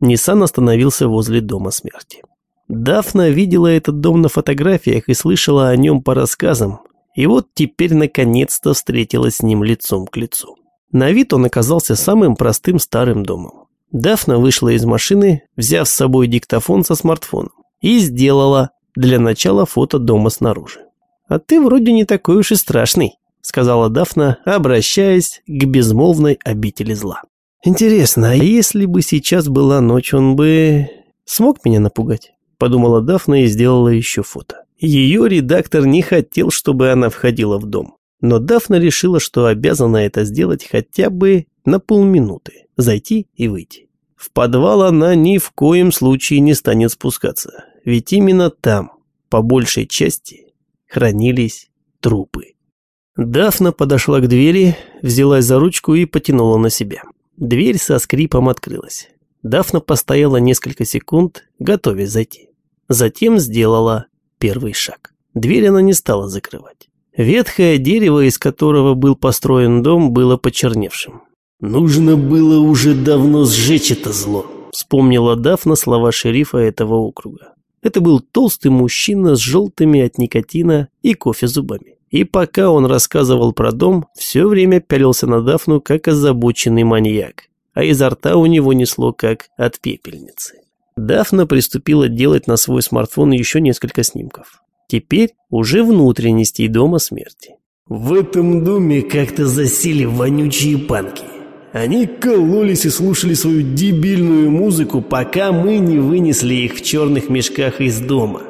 Ниссан остановился возле дома смерти. Дафна видела этот дом на фотографиях и слышала о нем по рассказам, и вот теперь наконец-то встретилась с ним лицом к лицу. На вид он оказался самым простым старым домом. Дафна вышла из машины, взяв с собой диктофон со смартфоном, и сделала для начала фото дома снаружи. «А ты вроде не такой уж и страшный», сказала Дафна, обращаясь к безмолвной обители зла. «Интересно, а если бы сейчас была ночь, он бы смог меня напугать?» Подумала Дафна и сделала еще фото. Ее редактор не хотел, чтобы она входила в дом. Но Дафна решила, что обязана это сделать хотя бы на полминуты, зайти и выйти. В подвал она ни в коем случае не станет спускаться, ведь именно там, по большей части, хранились трупы. Дафна подошла к двери, взялась за ручку и потянула на себя. Дверь со скрипом открылась. Дафна постояла несколько секунд, готовясь зайти. Затем сделала первый шаг. Дверь она не стала закрывать. Ветхое дерево, из которого был построен дом, было почерневшим. «Нужно было уже давно сжечь это зло», — вспомнила Дафна слова шерифа этого округа. Это был толстый мужчина с желтыми от никотина и кофе зубами. И пока он рассказывал про дом, все время пялился на Дафну, как озабоченный маньяк, а изо рта у него несло, как от пепельницы. Дафна приступила делать на свой смартфон еще несколько снимков. Теперь уже внутренностей дома смерти. В этом доме как-то засели вонючие панки. Они кололись и слушали свою дебильную музыку, пока мы не вынесли их в черных мешках из дома.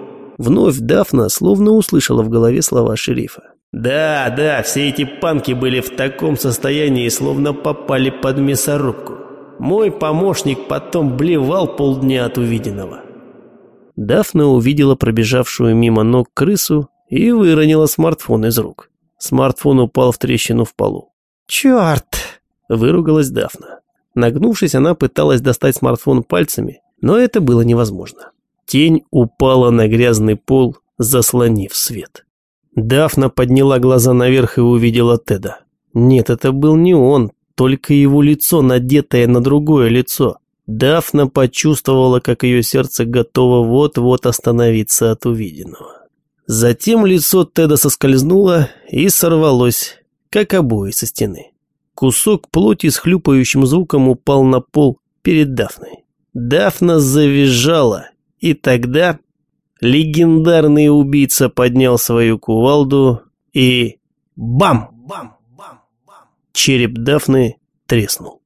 Вновь Дафна словно услышала в голове слова шерифа. Да, да, все эти панки были в таком состоянии, словно попали под мясорубку. Мой помощник потом блевал полдня от увиденного. Дафна увидела пробежавшую мимо ног крысу и выронила смартфон из рук. Смартфон упал в трещину в полу. «Черт!» Выругалась Дафна. Нагнувшись, она пыталась достать смартфон пальцами, но это было невозможно. Тень упала на грязный пол, заслонив свет. Дафна подняла глаза наверх и увидела Теда. Нет, это был не он, только его лицо, надетое на другое лицо. Дафна почувствовала, как ее сердце готово вот-вот остановиться от увиденного. Затем лицо Теда соскользнуло и сорвалось, как обои со стены. Кусок плоти с хлюпающим звуком упал на пол перед Дафной. Дафна завизжала, и тогда легендарный убийца поднял свою кувалду и... Бам! Бам! Бам! Бам! Череп Дафны треснул.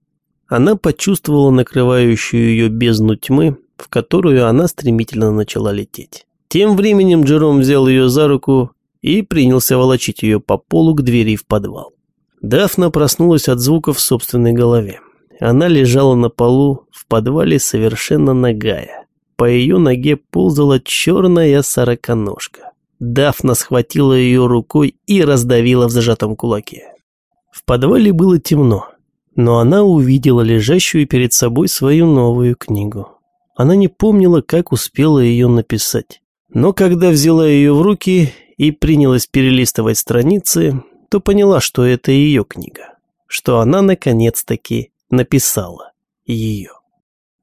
Она почувствовала накрывающую ее бездну тьмы, в которую она стремительно начала лететь. Тем временем Джером взял ее за руку и принялся волочить ее по полу к двери в подвал. Дафна проснулась от звуков в собственной голове. она лежала на полу в подвале совершенно нагая. По ее ноге ползала черная сороконожка. Дафна схватила ее рукой и раздавила в зажатом кулаке. В подвале было темно, но она увидела лежащую перед собой свою новую книгу. Она не помнила, как успела ее написать. Но когда взяла ее в руки и принялась перелистывать страницы, то поняла, что это ее книга, что она наконец-таки написала ее.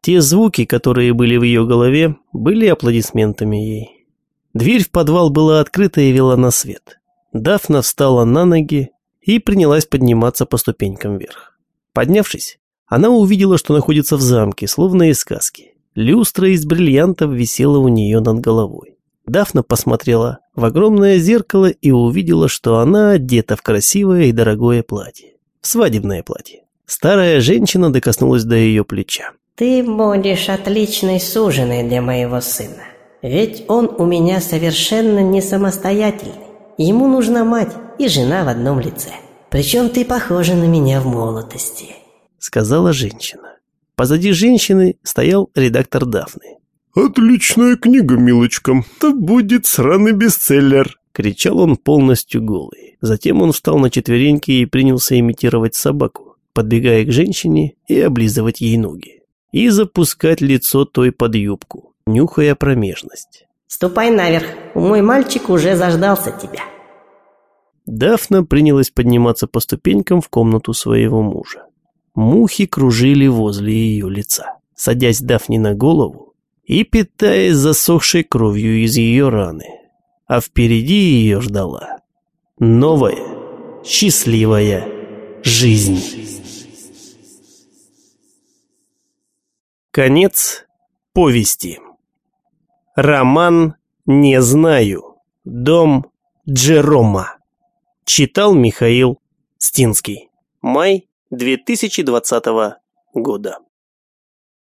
Те звуки, которые были в ее голове, были аплодисментами ей. Дверь в подвал была открыта и вела на свет. Дафна встала на ноги и принялась подниматься по ступенькам вверх. Поднявшись, она увидела, что находится в замке, словно из сказки. Люстра из бриллиантов висела у нее над головой. Дафна посмотрела в огромное зеркало и увидела, что она одета в красивое и дорогое платье. Свадебное платье. Старая женщина докоснулась до ее плеча. «Ты будешь отличной суженой для моего сына. Ведь он у меня совершенно не самостоятельный. Ему нужна мать и жена в одном лице. Причем ты похожа на меня в молодости», — сказала женщина. Позади женщины стоял редактор Дафны. «Отличная книга, милочка. Это будет сраный бестселлер!» Кричал он полностью голый. Затем он встал на четвереньки и принялся имитировать собаку, подбегая к женщине и облизывать ей ноги. И запускать лицо той под юбку, нюхая промежность. «Ступай наверх, мой мальчик уже заждался тебя». Дафна принялась подниматься по ступенькам в комнату своего мужа. Мухи кружили возле ее лица. Садясь Дафне на голову, и питаясь засохшей кровью из ее раны. А впереди ее ждала новая, счастливая жизнь. Конец повести. Роман «Не знаю». Дом Джерома. Читал Михаил Стинский. Май 2020 года.